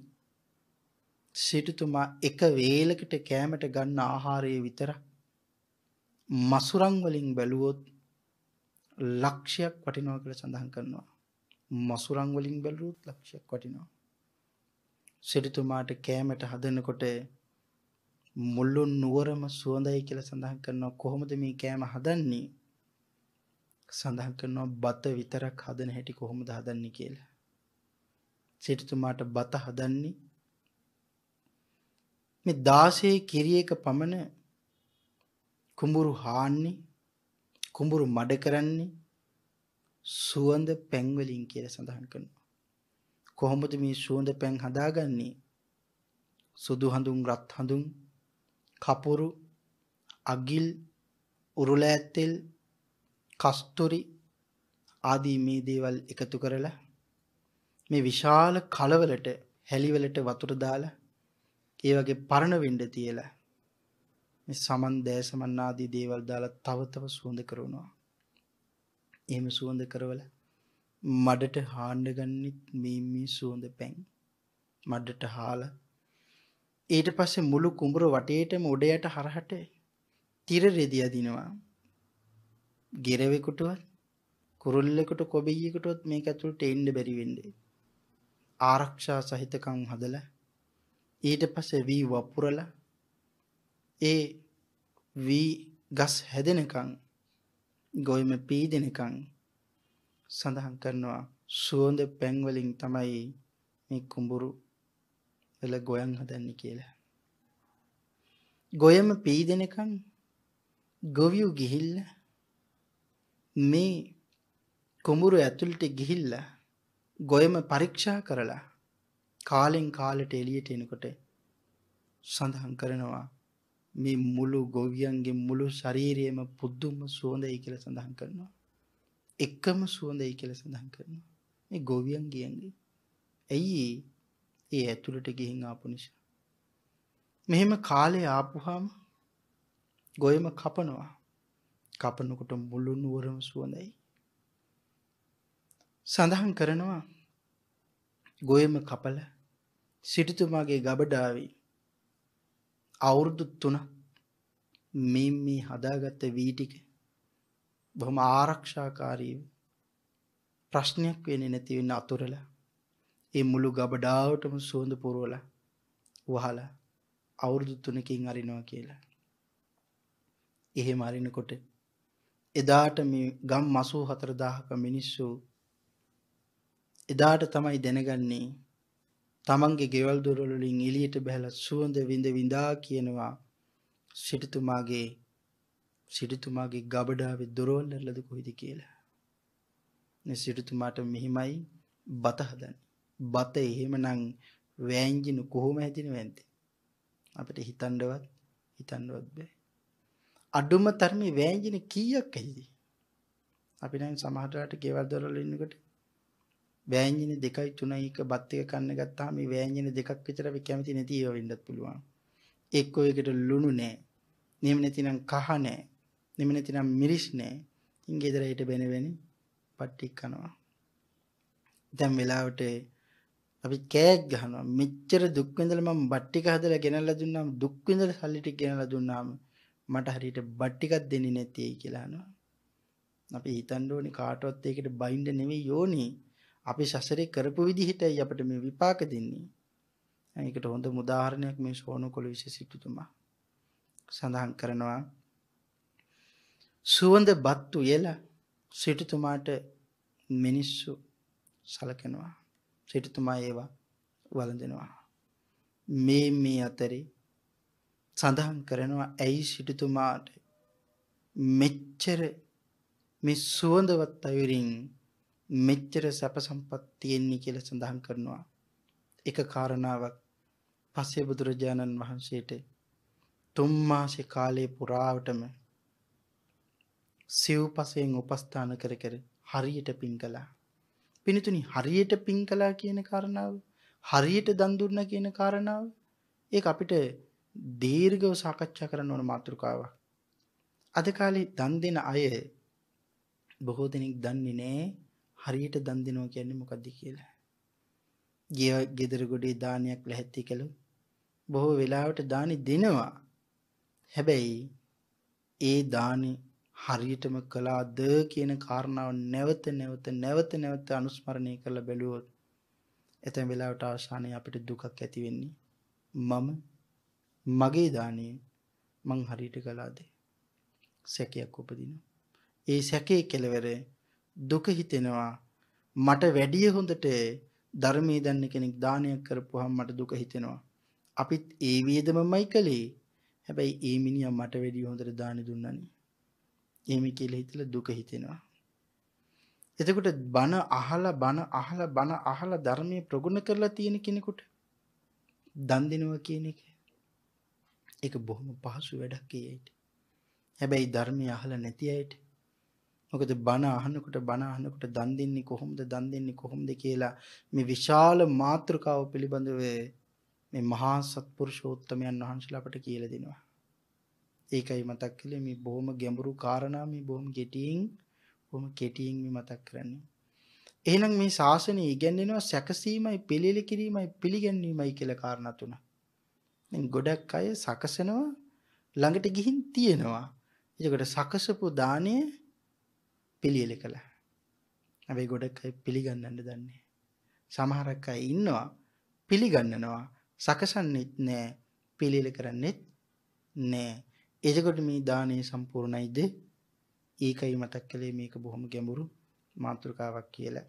සිටුතුමා එක වේලකට කෑමට ගන්න ආහාරය විතර මසුරන් වලින් බැලුවොත් ලක්ෂයක් වටිනවා කියලා සඳහන් කරනවා. මසුරන් වලින් බැලුවොත් ලක්ෂයක් වටිනවා. සිටුතුමාට කෑමට හදනකොට මුල්ලු නුවරම සුවඳයි කියලා සඳහන් කරනවා. කොහොමද මේ කෑම හදන්නේ? සඳහන් කරනවා බත විතරක් හදන හැටි කොහොමද හදන්නේ කියලා. සිටුතුමාට බත හදන්නේ මේ 16 කිරියක පමණ කුඹුරු හාන්නේ කුඹුරු මඩ කරන්නේ සුවඳ පැන් වලින් කියලා සඳහන් කරනවා කොහොමද මේ සුවඳ පැන් හදාගන්නේ? සුදු හඳුන් රත් හඳුන් කපුරු අගිල් උරුලෑත්තෙල් කස්තුරි ආදී මේ දේවල් එකතු කරලා මේ විශාල කලවලට හැලිවලට වතුර දාලා ඒ වගේ පරණ වෙන්න තියලා මේ සමන් දෑසමන් ආදී දේවල් දාලා තව තව සුවඳ කරනවා. එහෙම සුවඳ කරවලා මඩට හාන්න ගන්නෙත් මේ මේ සුවඳ පැන් මඩට හාලා ඊට පස්සේ මුළු කුඹුර වටේටම උඩයට හරහට තිර රෙදි අදිනවා. ගෙරවෙකුටවත් කුරුල්ලෙකුට කොබෙයියකටවත් මේක ඇතුළට එන්න බැරි වෙන්නේ. ආරක්ෂා සහිතකම් හදලා ඊට පස්සේ වී වපුරලා ඒ වී ගස් හැදෙනකන් ගොයම පීදෙනකන් සඳහන් කරනවා සුවඳ පැන් වලින් තමයි මේ කුඹුරු වල ගොයන් හදන්නේ කියලා. ගොයම පීදෙනකන් ගොවියු ගිහිල්ලා මේ කුඹුරු ඇතුළට ගිහිල්ලා ගොයම පරීක්ෂා කරලා කාලෙන් කාලට එළියට එනකොට සඳහන් කරනවා මේ මුළු ගොවියන්ගේ මුළු ශරීරයේම පුදුම සුවඳයි කියලා සඳහන් කරනවා. එකම සුවඳයි කියලා සඳහන් කරනවා. මේ ගොවියන්ගේගේ. ඇයි ඒ ඇතුළට ගිහින් ආපු නිසා. මෙහෙම කාලේ ආපුහම ගොයම කපනවා. කපනකොට මුළු නුවරම සුවඳයි. සඳහන් කරනවා ගොයම කපල සිටිතුමාගේ ගබඩාවේ අවුරුදු තුන මේ මේ හදාගත්ත වී ටික බොහොම ආරක්ෂාකාරීව ප්‍රශ්නයක් වෙන්නේ නැති වෙන්න අතුරලා ඒ මුළු ගබඩාවටම සුවඳ පුරවලා වහලා අවුරුදු තුනකින් අරිනවා කියලා. එහෙම අරිනකොට එදාට මේ ගම් 84000ක මිනිස්සු එදාට තමයි දැනගන්නේ තමන්ගේ ගෙවල් දොරවල් වලින් එළියට බහලා සුවඳ විඳ විඳා කියනවා සිටුතුමාගේ සිටුතුමාගේ ගබඩාවේ දොරවල් ඇරලාද කොයිද කියලා. මේ සිටුතුමාට මෙහිමයි බත හදන්නේ. බත එහෙමනම් වෑංජින කොහොම හැදිනවද? අපිට හිතන්නවත් හිතන්නවත් බෑ. අඩුම තරමේ වෑංජින කීයක් ඇහිද? අපි නම් සමහරවිට ගෙවල් දොරවල් ඉන්නකොට වෑංජින දෙකයි තුනයි එක බත් එක කන්න ගත්තාම මේ වෑංජින දෙකක් විතර අපි කැමති නැති ඒවා වෙන්නත් පුළුවන්. එක්කෝ එකට ලුණු නැහැ. නෙම නැතිනම් කහ නැහැ. නෙම නැතිනම් මිරිස් නැහැ. ඉන් ගෙදර හිට බෙන වෙන පට්ටික් කනවා. දැන් වෙලාවට අපි කෑක් ගහනවා. මෙච්චර දුක් විඳලා මම බත් ටික හදලා ගෙනල්ලා දුන්නාම දුක් විඳලා සල්ලි ටික ගෙනල්ලා දුන්නාම මට හරියට බත් ටිකක් දෙන්නේ නැති ඇයි කියලා අහනවා. අපි හිතන්න ඕනේ කාටවත් ඒකට බයින්ද නෙවෙයි යෝනි. අපි සසරේ කරපු විදිහටයි අපිට මේ විපාක දෙන්නේ. ඒකට හොඳ උදාහරණයක් මේ සෝනකොළ විශේෂිතුතුමා සඳහන් කරනවා. සුවඳ බත්තු එල සිටුතුමාට මිනිස්සු සලකනවා. සිටුතුමා ඒවා වළඳනවා. මේ මේ අතරේ සඳහන් කරනවා ඇයි සිටුතුමාට මෙච්චර මේ සුවඳවත් අයුරින් මෙච්චර සැප සම්පත් තියෙන්නේ කියලා සඳහන් කරනවා. එක කාරණාවක් පස්සේ බුදුරජාණන් වහන්සේට තුන් මාසේ කාලේ පුරාවටම සිව්පසයෙන් උපස්ථාන කර කර හරියට පින් කළා. පිනිතුනි හරියට පින් කළා කියන කාරණාව හරියට දන් දුන්නා කියන කාරණාව ඒක අපිට දීර්ඝව සාකච්ඡා කරන්න ඕන මාතෘකාවක්. අද කාලේ දන් දෙන අය බොහෝ දෙනෙක් දන්නේ නැහැ හරියට දන් දෙනවා කියන්නේ මොකද්ද කියලා. ගෙදර ගොඩේ දානයක් ලැහැත්ති කළොත් බොහෝ වෙලාවට දානි දෙනවා. හැබැයි ඒ දානි හරියටම කළාද කියන කාරණාව නැවත නැවත නැවත නැවත අනුස්මරණය කරලා බැලුවොත් එතන වෙලාවට ආශානයේ අපිට දුකක් ඇති වෙන්නේ මම මගේ දාණය මං හරියට කළාද සැකයක් උපදිනවා ඒ සැකේ කෙලවර දුක හිතෙනවා. මට වැඩිය හොඳට ධර්මයේ දන්න කෙනෙක් දානයක් කරපුවාම මට දුක හිතෙනවා. අපිත් ඒ වියදමමයි කළේ. හැබැයි ඒ මිනිහා මට වැඩිය හොඳට දාන දුන්නනේ. එහෙම කියලා හිතලා දුක හිතෙනවා. එතකොට බන අහලා බන අහලා බන අහලා ධර්මයේ ප්‍රගුණ කරලා තියෙන කෙනෙකුට දන් දෙනවා කියන එක. ඒක බොහොම පහසු වැඩක් ඒයිට. හැබැයි ධර්මය අහලා නැති අයට මොකද බණ අහනකොට බණ අහනකොට දන් දෙන්නේ කොහොමද දන් දෙන්නේ කොහොමද කියලා මේ විශාල මාතෘකාව පිළිබඳව මේ මහා සත්පුරුෂෝත්තමයන් වහන්සේලා අපට කියලා දෙනවා. ඒකයි මතක් කළේ මේ බොහොම ගැඹුරු කාරණා මේ බොහොම කෙටියෙන් බොහොම කෙටියෙන් මේ මතක් කරන්නේ. එහෙනම් මේ ශාසනය ඉගැන්වෙනවා සැකසීමයි පිළිලි කිරීමයි පිළිගැන්වීමයි කියලා කාරණා තුන. දැන් ගොඩක් අය සකසනවා ළඟට ගිහින් තියෙනවා. එතකොට සකසපු දාණය පිළියෙල කළා. හැබැයි ගොඩක් අය පිළිගන්නන්න දන්නේ. සමහරක් අය ඉන්නවා පිළිගන්නනවා සකසන්නෙත් නෑ පිළියෙල කරන්නෙත් නෑ. එතකොට මේ දාණය සම්පූර්ණයිද? ඒකයි මතක් කළේ මේක බොහොම ගැඹුරු මාතෘකාවක් කියලා.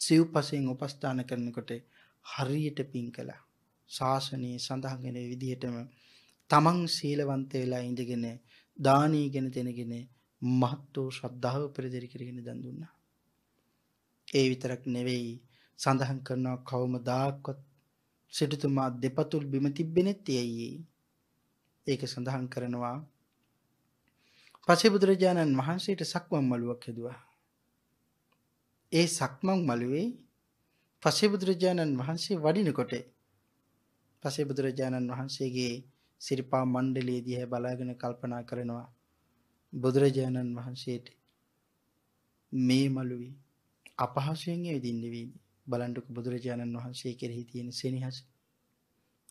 සිව්පසෙන් උපස්ථාන කරනකොට හරියට පින් කළා. ශාසනයේ සඳහන් වෙන විදිහටම තමන් සීලවන්ත වෙලා ඉඳගෙන දානී ගැන දැනගෙන මහත් වූ ශ්‍රද්ධාව පෙරදරි කරගෙන දන් දුන්නා. ඒ විතරක් නෙවෙයි සඳහන් කරනවා කවමදාකවත් සිටුතුමා දෙපතුල් බිම තිබෙනෙත් එයයි. ඒක සඳහන් කරනවා පසේ බුදුරජාණන් වහන්සේට සක්මන් මළුවක් හැදුවා. ඒ සක්මන් මළුවේ පසේ බුදුරජාණන් වහන්සේ වඩිනකොට පසේ බුදුරජාණන් වහන්සේගේ සිරිපා මණ්ඩලයේ දිහා බලාගෙන කල්පනා කරනවා බුදුරජාණන් වහන්සේට මේ මළුවේ අපහසුයෙන් ඇවිදින්න වේවි බලන්නක බුදුරජාණන් වහන්සේ කෙරෙහි තියෙන සෙනෙහස.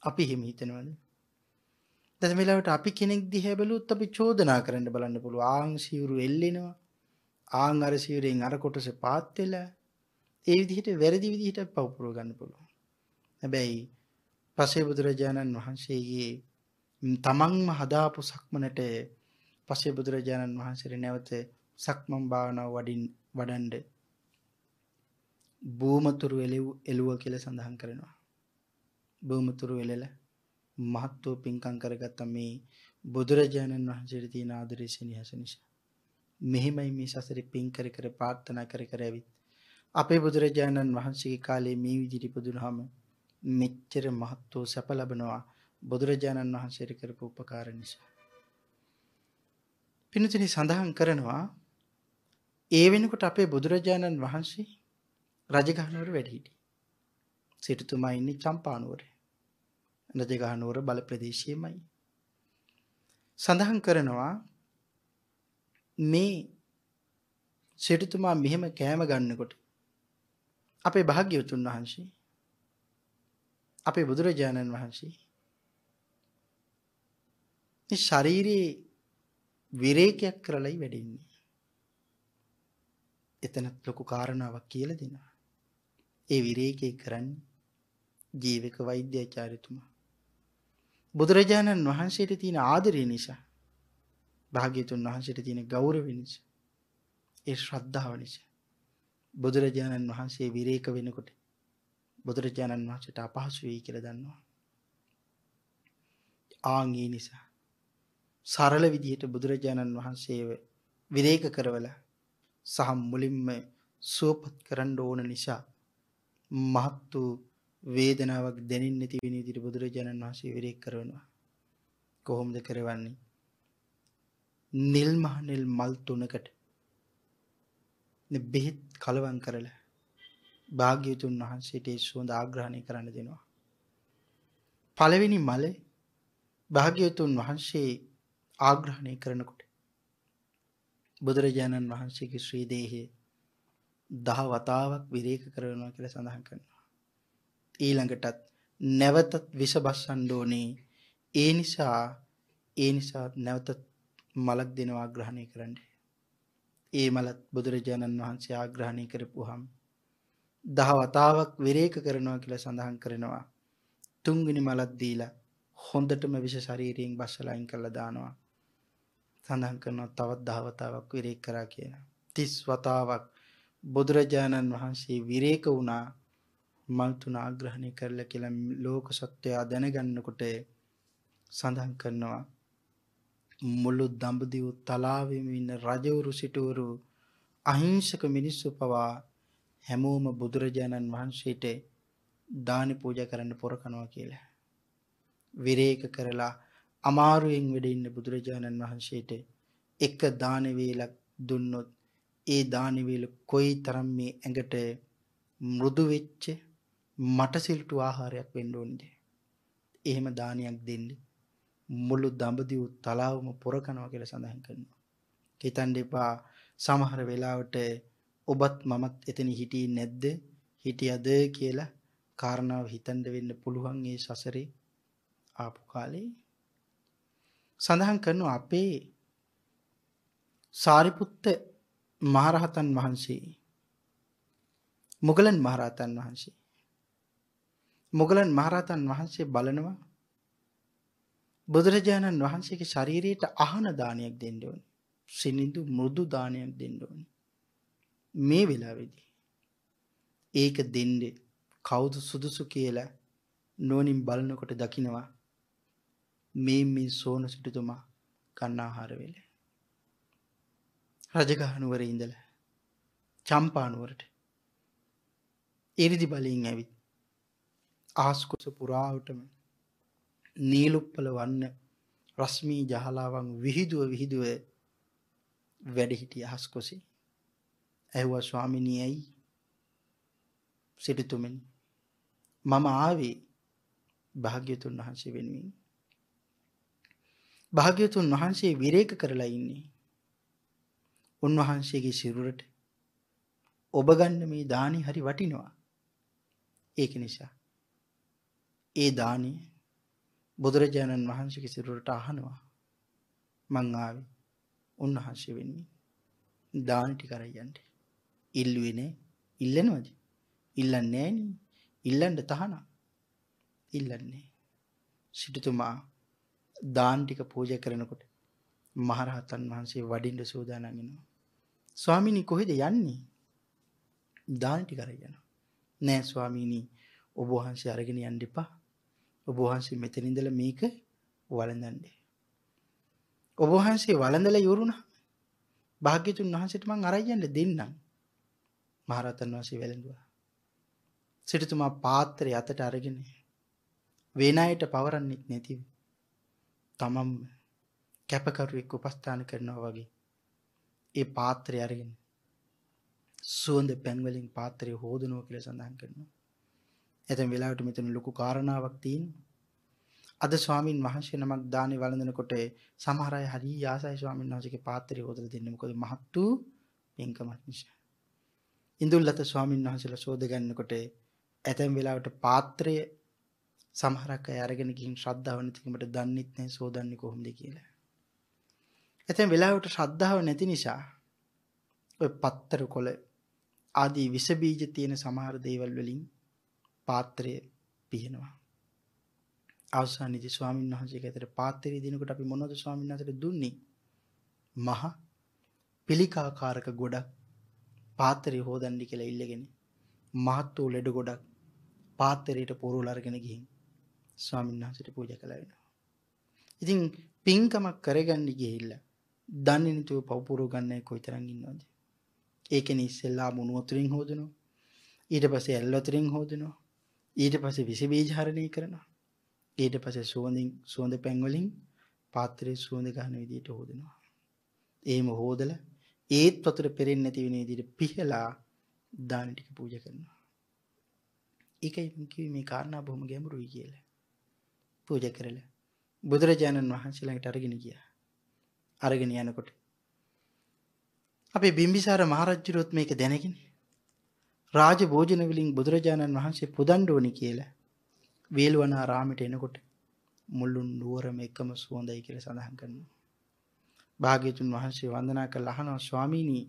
අපි හිම හිතනවද? දැන් මෙලවට අපි කෙනෙක් දිහා බැලුවොත් අපි චෝදනා කරන්න බලන්න පුළුවන්. ආන් සිවුරු එල්ලෙනවා. ආන් අර සිවුරෙන් අර කොටස පාත් වෙලා ඒ විදිහට වැරදි විදිහට පව් පුරව ගන්න පුළුවන්. හැබැයි පසේ බුදුරජාණන් වහන්සේගේ තමන්ම හදාපු සක්මනට පසේ බුදුරජාණන් වහන්සේට නැවත සක්මන් භාවනාව වඩින් වඩන්ඩ බූමතුරු එලෙව් එළුව කියලා සඳහන් කරනවා. බූමතුරු එලෙල මහත්වෝ පින්කම් කරගත්ත මේ බුදුරජාණන් වහන්සේට තියෙන ආදරේ සෙනෙහස නිසා. මෙහෙමයි මේ සසරේ පින් කර කර ප්‍රාර්ථනා කර කර ඇවිත් අපේ බුදුරජාණන් වහන්සේගේ කාලේ මේ විදිහට ඉපදුනහම මෙච්චර මහත් වූ සැප ලබනවා බුදුරජාණන් වහන්සේට කරපු උපකාර නිසා. පිනතුනි සඳහන් කරනවා ඒ වෙනකොට අපේ බුදුරජාණන් වහන්සේ රජගහනුවර වැඩ හිටියේ. සිටුතුමා ඉන්නේ චම්පානුවර. රජගහනුවර බල ප්‍රදේශයේමයි. සඳහන් කරනවා මේ සිටුතුමා මෙහෙම කෑම ගන්නකොට අපේ භාග්‍යවතුන් වහන්සේ අපේ බුදුරජාණන් වහන්සේ මේ ශාරීරියේ විරේකයක් කරලයි වැඩෙන්නේ. එතනත් ලොකු කාරණාවක් කියලා දෙනවා. ඒ විරේකේ කරන්නේ ජීවක වෛද්‍යාචාර්යතුමා. බුදුරජාණන් වහන්සේට තියෙන ආදරය නිසා භාග්‍යතුන් වහන්සේට තියෙන ගෞරවය නිසා ඒ ශ්‍රද්ධාව නිසා බුදුරජාණන් වහන්සේ විරේක වෙනකොට බුදුරජාණන් වහන්සේට අපහසු වෙයි කියලා දන්නවා. ආන් ඒ නිසා සරල විදිහට බුදුරජාණන් වහන්සේව විරේක කරවලා සහ මුලින්ම සුවපත් කරන්න ඕන නිසා මහත් වූ වේදනාවක් දැනෙන්නේ නැති වෙන විදිහට බුදුරජාණන් වහන්සේ විරේක කරනවා. කොහොමද කරවන්නේ? නිල් මහ නිල් මල් තුනකට බෙහෙත් කලවම් කරලා භාග්‍යතුන් වහන්සේට ඒ සුවඳ ආග්‍රහණය කරන්න දෙනවා. පළවෙනි මලේ භාග්‍යතුන් වහන්සේ ආග්‍රහණය කරනකොට බුදුරජාණන් වහන්සේගේ ශ්‍රී දේහය දහ වතාවක් විරේක කරනවා කියලා සඳහන් කරනවා. ඊළඟටත් නැවතත් විස බස්සන්න ඕනේ. ඒ නිසා ඒ නිසා නැවතත් මලක් දෙනවා ආග්‍රහණය කරන්න. ඒ මලත් බුදුරජාණන් වහන්සේ ආග්‍රහණය කරපුවාම දහ වතාවක් විරේක කරනවා කියලා සඳහන් කරනවා. තුන්වෙනි මලක් දීලා හොඳටම විෂ ශරීරයෙන් බස්සලා අයින් කරලා දානවා. සඳහන් කරනවා තවත් දහ වතාවක් විරේක කරා කියලා. 30 වතාවක් බුදුරජාණන් වහන්සේ විරේක වුණා මල් තුන ආග්‍රහණය කරලා කියලා ලෝක සත්‍යය දැනගන්නකොට සඳහන් කරනවා මුළු දඹදිව තලාවෙම ඉන්න රජවරු සිටවරු අහිංසක මිනිස්සු පවා හැමෝම බුදුරජාණන් වහන්සේට දානි පූජා කරන්න පොර කනවා කියලා. විරේක කරලා අමාරුවෙන් වැඩ ඉන්න බුදුරජාණන් වහන්සේට එක දාන වේලක් දුන්නොත් ඒ දාන වේල කොයි තරම් මේ ඇඟට මෘදු වෙච්ච මටසිල්ටු ආහාරයක් වෙන්න ඕනද? එහෙම දානයක් දෙන්න මුළු දඹදිව තලාවම පොර කනවා කියලා සඳහන් කරනවා. හිතන්න එපා සමහර වෙලාවට ඔබත් මමත් එතන හිටියේ නැද්ද හිටියද කියලා කාරණාව හිතන්න වෙන්න පුළුවන් ඒ සසරේ ආපු කාලේ සඳහන් කරනවා අපේ සාරිපුත්ත මහරහතන් වහන්සේ මුගලන් මහරහතන් වහන්සේ මුගලන් මහරහතන් වහන්සේ බලනවා බුදුරජාණන් වහන්සේගේ ශරීරයට අහන දානයක් දෙන්න ඕනේ. සිනිඳු මෘදු දානයක් දෙන්න ඕනේ. මේ වෙලාවේදී ඒක දෙන්නේ කවුද සුදුසු කියලා නෝනින් බලනකොට දකිනවා මේ මේ සෝන සිටුතුමා කන්න ආහාර වෙලේ. රජගහනුවර ඉඳලා චම්පානුවරට. ඉරිදි බලයෙන් ඇවිත් ආස්කුස පුරාවටම නීලුප්පල වන්න රශ්මී ජහලාවන් විහිදුව විහිදුව වැඩ හිටිය අහස්කොසි ඇහුවා ස්වාමිනී ඇයි සිටුතුමනි? මම ආවේ භාග්‍යතුන් වහන්සේ වෙනුවෙන්. භාග්‍යතුන් වහන්සේ විරේක කරලා ඉන්නේ. උන්වහන්සේගේ සිරුරට ඔබ ගන්න මේ දානි හරි වටිනවා. ඒක නිසා ඒ දානය බුදුරජාණන් වහන්සේගේ සිරුරට අහනවා. මං ආවේ උන්වහන්සේ වෙන්නේ. දාන ටික අරන් යන්න. ඉල්ලුවේ නෑ. ඉල්ලනවද? ඉල්ලන්නේ නෑනේ. ඉල්ලන්න තහනම්. ඉල්ලන්නේ සිටුතුමා දාන් ටික පූජා කරනකොට මහරහතන් වහන්සේ වඩින්න සූදානම් වෙනවා ස්වාමීනි කොහෙද යන්නේ දාන ටික අරන් යනවා නෑ ස්වාමීනි ඔබ වහන්සේ අරගෙන යන්න එපා ඔබ වහන්සේ මෙතන ඉඳලා මේක වළඳන්නේ. ඔබ වහන්සේ වළඳලා ඉවරුණා. භාග්‍යතුන් වහන්සේට මං අරන් යන්න දෙන්නම්. මහරහතන් වහන්සේ වැළඳුවා. සිටුතුමා පාත්‍රය අතට අරගෙන වෙන අයට පවරන්නෙත් නැතිව තමම් කැපකරුවෙක් උපස්ථාන කරනවා වගේ ඒ පාත්‍රය අරගෙන සුවඳ පැන් වලින් පාත්‍රය හොදනවා කියලා සඳහන් කරනවා. ඇතැම් වෙලාවට මෙතන ලොකු කාරණාවක් තියෙනවා. අද ස්වාමින් වහන්සේ නමක් දානි වළඳනකොට සමහර අය හරි ආසයි ස්වාමින් වහන්සේගේ පාත්‍රය හොදලා දෙන්න. මොකද මහත් වූ පින්කමක් නිසා. ඉඳුල්ලත ස්වාමින් වහන්සේලා සෝද ගන්නකොට ඇතැම් වෙලාවට පාත්‍රය සමහරක් අය අරගෙන ගිහින් ශ්‍රද්ධාව නැතිකමට දන්නෙත් නැහැ සෝදන්නේ කොහොමද කියලා. ඇතැම් වෙලාවට ශ්‍රද්ධාව නැති නිසා ඔය පත්තර කොළ ආදී විස බීජ තියෙන සමහර දේවල් වලින් පාත්‍රය පිහිනවා. අවසානයේදී ස්වාමීන් වහන්සේ ගැතට පාත්‍රය දිනකොට අපි මොනවද ස්වාමීන් වහන්සේට දුන්නේ? මහ පිළිකාකාරක ගොඩක් පාත්‍රය හොදන්න කියලා ඉල්ලගෙන මහත් වූ ලෙඩ ගොඩක් පාත්‍රයට පොරවල අරගෙන ගිහින් ස්වාමීන් වහන්සේට පූජා කළා වෙනවා. ඉතින් පින්කමක් කරගන්න ගිහිල්ලා දන්නේ නැතුව පව් පුරව ගන්න කොයිතරම් ඉන්නවද? ඒකනේ ඉස්සෙල්ලා මුණු වතුරින් හොදනවා. ඊට පස්සේ ඇල් වතුරින් හොදනවා. ඊට පස්සේ විස බීජ හරණය කරනවා. ඊට පස්සේ සුවඳින් සුවඳ පැන් වලින් පාත්‍රයේ සුවඳ ගන්න විදිහට හොදනවා. එහෙම හොදලා ඒත් වතුර පෙරෙන්නේ නැති වෙන විදිහට පිහලා දාන ටික පූජා කරනවා. ඒකයි මම කිව්වේ මේ කාරණා බොහොම ගැඹුරුයි කියලා. පූජා කරලා බුදුරජාණන් වහන්සේ ළඟට අරගෙන ගියා. අරගෙන යනකොට අපේ බිම්බිසාර මහරජුරුවත් මේක දැනගෙන රාජ භෝජන වලින් බුදුරජාණන් වහන්සේ පුදන්න ඕනි කියලා වේළුවනාරාමයට එනකොට මුළු නුවරම එකම සුවඳයි කියලා සඳහන් කරනවා. භාග්‍යතුන් වහන්සේ වන්දනා කරලා අහනවා ස්වාමීනි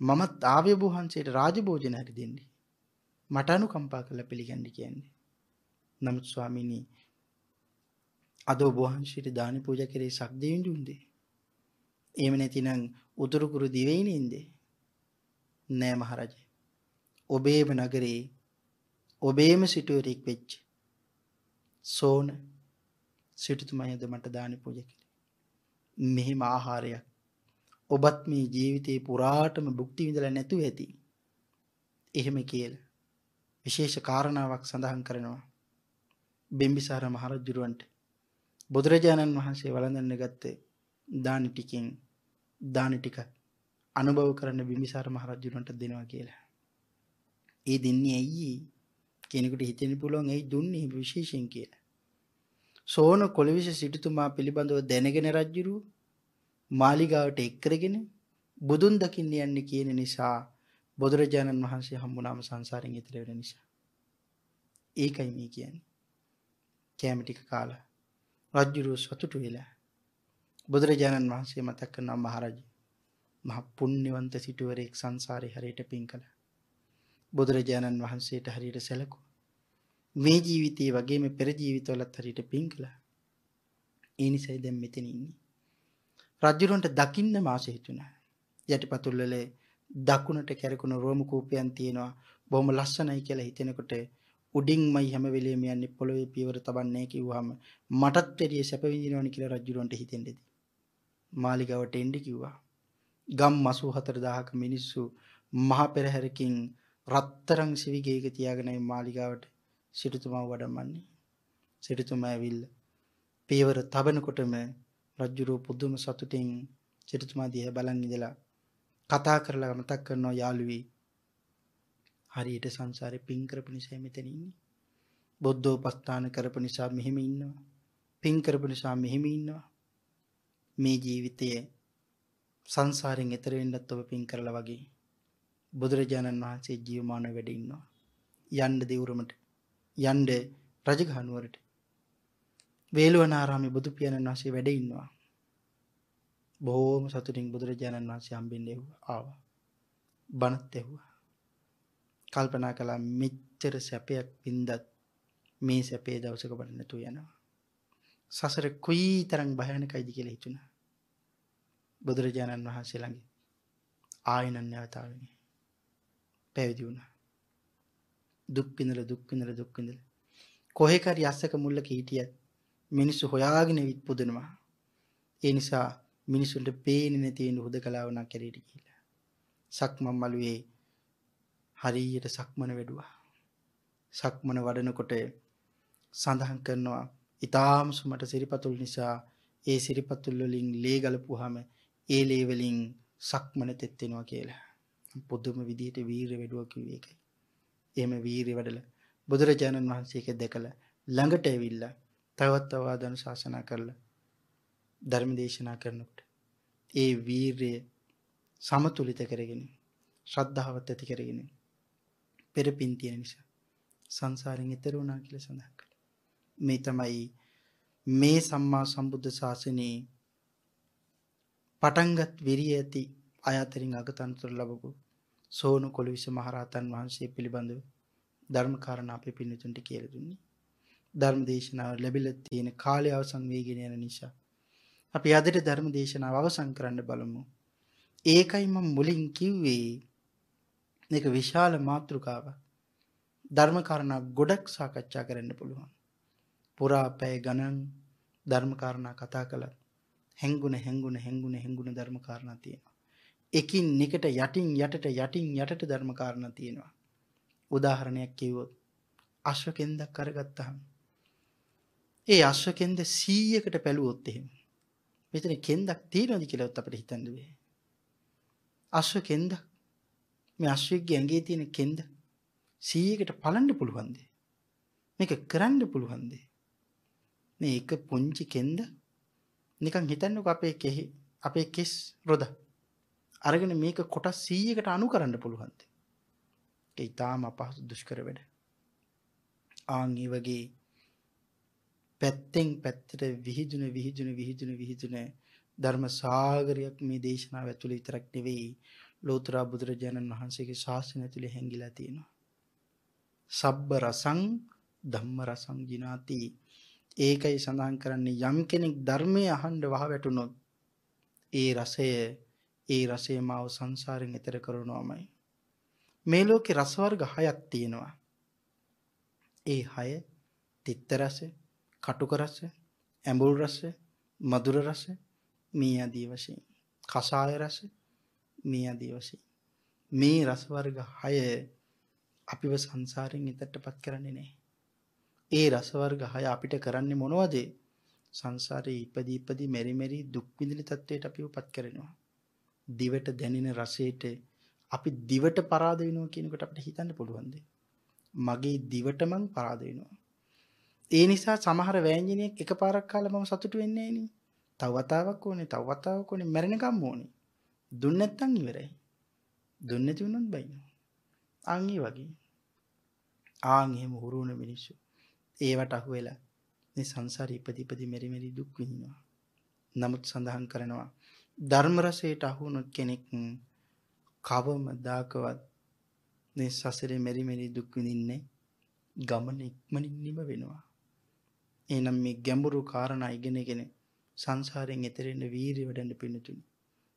මමත් ආවේ වහන්සේට රාජ භෝජන හරි දෙන්නේ. මට අනුකම්පා කරලා පිළිගන්න කියන්නේ. නමුත් ස්වාමීනි අද ඔබ වහන්සේට දානි පූජා කරේ සක්දෙවිඳු උන්දේ. එහෙම නැතිනම් උතුරු කුරු දිවයිනින්දේ. නෑ මහරජා. ඔබේම නගරේ ඔබේම සිටුවරෙක් වෙච්ච සෝන සිටුතුමයද මට දානි පූජා කළේ. මෙහෙම ආහාරයක් ඔබත් මේ ජීවිතේ පුරාටම භුක්ති විඳලා නැතුව ඇති. එහෙම කියලා විශේෂ කාරණාවක් සඳහන් කරනවා. බිම්බිසාර මහරජුරවන්ට බුදුරජාණන් වහන්සේ වළඳන්න ගත්තේ දානි ටිකෙන් දානි ටික අනුභව කරන්න බිම්බිසාර මහරජුරවන්ට දෙනවා කියලා. ඒ දෙන්නේ ඇයි කෙනෙකුට හිතෙන්න පුළුවන් ඇයි දුන්නේ විශේෂයෙන් කියලා. සෝන කොළවිස සිටුතුමා පිළිබඳව දැනගෙන රජ්ජුරුව මාලිගාවට එක්කරගෙන බුදුන් දකින්න යන්න කියන නිසා බුදුරජාණන් වහන්සේ හම්බුනාම සංසාරයෙන් ඈතර වෙන නිසා. ඒකයි මේ කියන්නේ. කැම ටික කාලා රජ්ජුරුව සතුටු වෙලා බුදුරජාණන් වහන්සේ මතක් කරනවා මහරජ මහ පුණ්‍යවන්ත සිටුවරයෙක් සංසාරේ හරියට පින් කළා. බුදුරජාණන් වහන්සේට හරියට සැලකුවා. මේ ජීවිතයේ වගේම පෙර ජීවිතවලත් හරියට පින් කළා. ඒ නිසායි දැන් මෙතන ඉන්නේ. රජුරන්ට දකින්න මාසෙ හිතුණා. යටිපතුල්වල දකුණට කැරකුණු රෝම කූපයන් තියෙනවා. බොහොම ලස්සනයි කියලා හිතෙනකොට උඩින්මයි හැම වෙලේම යන්නේ පොළොවේ පියවර තබන්නේ කිව්වහම මටත් වැඩිය සැප විඳිනවනි කියලා රජුරන්ට හිතෙන්නේද. මාලිගාවට එන්න කිව්වා. ගම් 84000ක මිනිස්සු මහ පෙරහැරකින් රත්තරන් සිවිගේක තියාගෙනයි මාලිගාවට සිටුතුමා වඩමන්නේ. සිටුතුමා ඇවිල්ලා පියවර තබනකොටම රජුරෝ පුදුම සතුටින් සිටුතුමා දිහා බලන් ඉඳලා කතා කරලා මතක් කරනවා යාළුවී හරියට සංසාරේ පින් කරපු නිසා මෙතන ඉන්නේ. බුද්ධෝපස්ථාන කරපු නිසා මෙහෙම ඉන්නවා. පින් කරපු නිසා මෙහෙම ඉන්නවා. මේ ජීවිතයේ සංසාරයෙන් එතර වෙන්නත් ඔබ පින් කරලා වගේ බුදුරජාණන් වහන්සේ ජීවමානව වැඩ ඉන්නවා. යන්න දෙවුරමට යන්න රජගහ නුවරට වේළුවනාරාමේ බුදු පියාණන් වහන්සේ වැඩ ඉන්නවා. බොහෝම සතුටින් බුදුරජාණන් වහන්සේ හම්බෙන්න ආවා. බණත් ඇහුවා. කල්පනා කළා මෙච්චර සැපයක් වින්දත් මේ සැපේ දවසක බලන්න නැතුව යනවා. සසර කොයි තරම් භයානකයිද කියලා හිතුණා. බුදුරජාණන් වහන්සේ ළඟ ආයෙනම් නැවතාවෙන්නේ. පැවිදි වුණා. දුක් විඳලා දුක් විඳලා දුක් විඳලා කොහේ හරි අස්සක මුල්ලක හිටියත් මිනිස්සු හොයාගෙන විත්පුදනවා. ඒ නිසා මිනිසුන්ට පේන්නේ නැති වෙන හුදකලාව නම් කැරේට කියලා. සක්මන් මළුවේ හරියට සක්මන වැඩුවා. සක්මන වඩනකොට සඳහන් කරනවා ඊටාම සුමට සිරිපතුල් නිසා ඒ සිරිපතුල් වලින් ලේ ගලපුවාම ඒ ලේ වලින් සක්මන තෙත් වෙනවා කියලා. පුදුම විදිහට වීරිය වැඩුවා කිව්වේ ඒකයි. එහෙම වීරිය වැඩලා බුදුරජාණන් වහන්සේක දැකලා ළඟට ඇවිල්ලා තවත් තවත් අනුශාසනා කරලා ධර්ම දේශනා කරනකොට ඒ වීරිය සමතුලිත කරගෙන ශ්‍රද්ධාවත් ඇති කරගෙන පෙර පින් තියෙන නිසා සංසාරයෙන් ඈතර වුණා කියලා සඳහන් කළා. මේ තමයි මේ සම්මා සම්බුද්ධ ශාසනයේ පටන්ගත් විරිය ඇති අය අතරින් අගතන්තර ලැබපු සෝනු කොළවිස මහරහතන් වහන්සේ පිළිබඳව ධර්ම කාරණා අපේ පින්නතුන්ට කියලා දුන්නේ. ධර්ම දේශනාව ලැබිලා තියෙන කාලය අවසන් වෙගෙන යන නිසා අපි අදට ධර්ම දේශනාව අවසන් කරන්න බලමු. ඒකයි මම මුලින් කිව්වේ මේක විශාල මාතෘකාවක්. ධර්ම කාරණා ගොඩක් සාකච්ඡා කරන්න පුළුවන්. පුරා පැය ගණන් ධර්ම කාරණා කතා කළා. හැංගුණ හැංගුණ හැංගුණ හැංගුණ ධර්ම කාරණා තියෙනවා. එකින් එකට යටින් යටට යටින් යටට ධර්ම කාරණා තියෙනවා. උදාහරණයක් කිව්වොත් අශ්වකෙන්දක් අරගත්තාම ඒ අශ්වකෙන්ද 100කට පැලුවොත් එහෙම මෙතන කෙන්දක් තියෙනවද කියලාත් අපිට හිතන්න බෑ. අශ්වකෙන්දක් මේ අශ්වයෙක්ගේ ඇඟේ තියෙන කෙන්ද 100කට පලන්න පුළුවන්ද? මේක කරන්න පුළුවන්ද? මේ එක පුංචි කෙන්ද නිකන් හිතන්නකෝ අපේ කෙහි අපේ කෙස් රොද අරගෙන මේක කොටස් 100කට අනු කරන්න පුළුවන්ද? ඒ ඊටාම අපහසු දුෂ්කර වැඩ. ආන් ඒ වගේ පැත්තෙන් පැත්තට විහිදුන විහිදුන විහිදුන විහිදුන ධර්ම සාගරයක් මේ දේශනාව ඇතුළේ විතරක් නෙවෙයි ලෝතර බුදුරජාණන් වහන්සේගේ ශාසනය ඇතුලේ හැංගිලා තියෙනවා. සබ්බ රසං ධම්ම රසං ජිනාති. ඒකයි සඳහන් කරන්නේ යම් කෙනෙක් ධර්මයේ අහන්න වහ වැටුනොත් ඒ රසය ඒ රසය මාව සංසාරයෙන් එතර කරනවාමයි. මේ ලෝකේ රස වර්ග හයක් තියෙනවා. ඒ හය තිත්ත රස, කටුක රස, ඇඹුල් රස, මధుර රස, මේ ආදී වශයෙන්. කසාය රස, මේ ආදී වශයෙන්. මේ රස වර්ග 6 අපිව සංසාරයෙන් එතටපත් කරන්නේ නැහැ. ඒ රස වර්ග 6 අපිට කරන්නේ මොනවද? සංසාරේ ඉපදී ඉපදී මෙරි මෙරි දුක් විඳින තත්වයට අපිවපත් කරනවා. දිවට දැනෙන රසයට අපි දිවට පරාද වෙනවා කියනකොට අපිට හිතන්න පුළුවන්ද? මගේ දිවට මං පරාද වෙනවා. ඒ නිසා සමහර වෑංජනයක් එකපාරක් කාලා මම සතුටු වෙන්නේ නැහැ නේ. තව වතාවක් ඕනේ, තව වතාවක් ඕනේ, මැරෙනකම් ඕනේ. දුන්න නැත්තම් ඉවරයි. දුන්නේ නැති වුණොත් බයිනවා. ආන් ඒ වගේ. ආන් එහෙම හුරු වුණ මිනිස්සු ඒවට අහු වෙලා මේ සංසාරේ ඉපදි ඉපදි මෙරි මෙරි දුක් විඳිනවා. නමුත් සඳහන් කරනවා ධර්ම රසයට අහු වුණොත් කෙනෙක් කවමදාකවත් මේ සසරේ මෙරි මෙරි දුක් විඳින්නේ ගමන ඉක්මනින් නිම වෙනවා. එහෙනම් මේ ගැඹුරු කාරණා ඉගෙනගෙන සංසාරයෙන් එතෙරෙන්න වීරිය වඩන්න පිණිතුනි.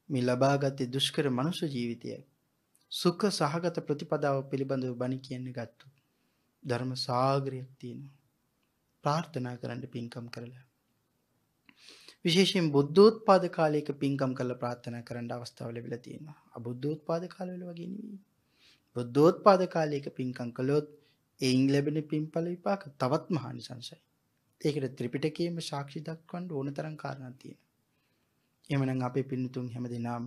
මේ ලබාගත්තේ දුෂ්කර මනුෂ්‍ය ජීවිතයක්. සුඛ සහගත ප්‍රතිපදාව පිළිබඳව බණ කියන්නේ ගත්තු. ධර්ම සාගරයක් තියෙනවා. ප්‍රාර්ථනා කරන්න පින්කම් කරලා. විශේෂයෙන් බුද්ධෝත්පාද කාලයක පින්කම් කරලා ප්‍රාර්ථනා කරන්න අවස්ථාව ලැබිලා තියෙනවා. අබුද්ධෝත්පාද කාලවල වගේ නෙවෙයි. බුද්ධෝත්පාද කාලයක පින්කම් කළොත් එයින් ලැබෙන පින්ඵල විපාක තවත් මහානිසංසයි. ඒකට ත්‍රිපිටකයේම සාක්ෂි දක්වන්න ඕන තරම් කාරණා තියෙනවා. එහෙමනම් අපේ පින්තුන් හැමදෙනාම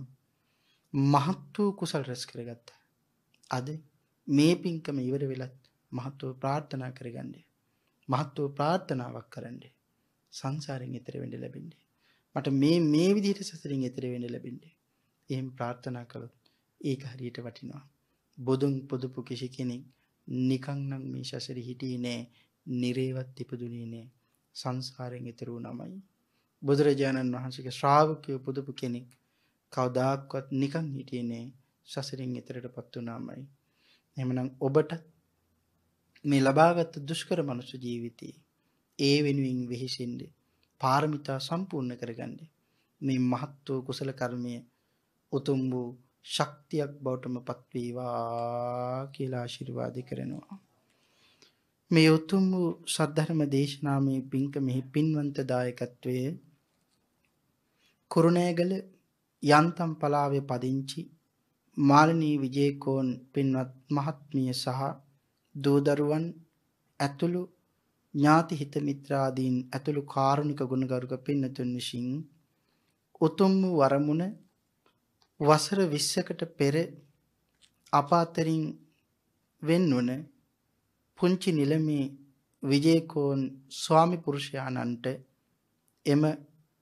මහත් වූ කුසල් රැස් කරගත්තා. අද මේ පින්කම ඉවර වෙලත් මහත් වූ ප්‍රාර්ථනා කරගන්නේ. මහත් වූ ප්‍රාර්ථනාවක් කරන්නේ. සංසාරයෙන් එතර වෙන්න ලැබෙන්නේ. මට මේ මේ විදිහට සසරින් එතර වෙන්න ලැබෙන්නේ. එහෙම ප්‍රාර්ථනා කළොත් ඒක හරියට වටිනවා. බුදුන් පොදුපු කිසි කෙනෙක් නිකන් නම් මේ සසරේ හිටියේ නෑ. නිරේවත් ඉපදුනේ නෑ. සංසාරයෙන් එතර වුණමයි. බුදුරජාණන් වහන්සේගේ ශ්‍රාවකයෝ පුදුපු කෙනෙක් කවදාක්වත් නිකන් හිටියේ නෑ. සසරින් එතරටපත් වුණාමයි. එහෙමනම් ඔබට මේ ලබාගත් දුෂ්කර මනුෂ්‍ය ජීවිතේ ඒ වෙනුවෙන් වෙහිසෙන්න පාරමිතා සම්පූර්ණ කරගන්න මේ මහත් වූ කුසල කර්මය උතුම් වූ ශක්තියක් බවටම පත්වේවා කියලා ආශිර්වාද කරනවා මේ උතුම් වූ සද්ධර්ම දේශනාමේ පින්කමෙහි පින්වන්ත දායකත්වයේ කුරුණෑගල යන්තම් පලාවේ පදිංචි මාලිනී විජේකෝන් පින්වත් මහත්මිය සහ දූදරුවන් ඇතුළු ඥාති හිත මිත්‍රාදීන් ඇතුළු කාරුණික ගුණගරුක පින්නතුන් විසින් උතුම් වූ වරමුණ වසර 20කට පෙර අප අතරින් වෙන්වන පුංචි නිලමේ විජේකෝන් ස්වාමි පුරුෂයාණන්ට එම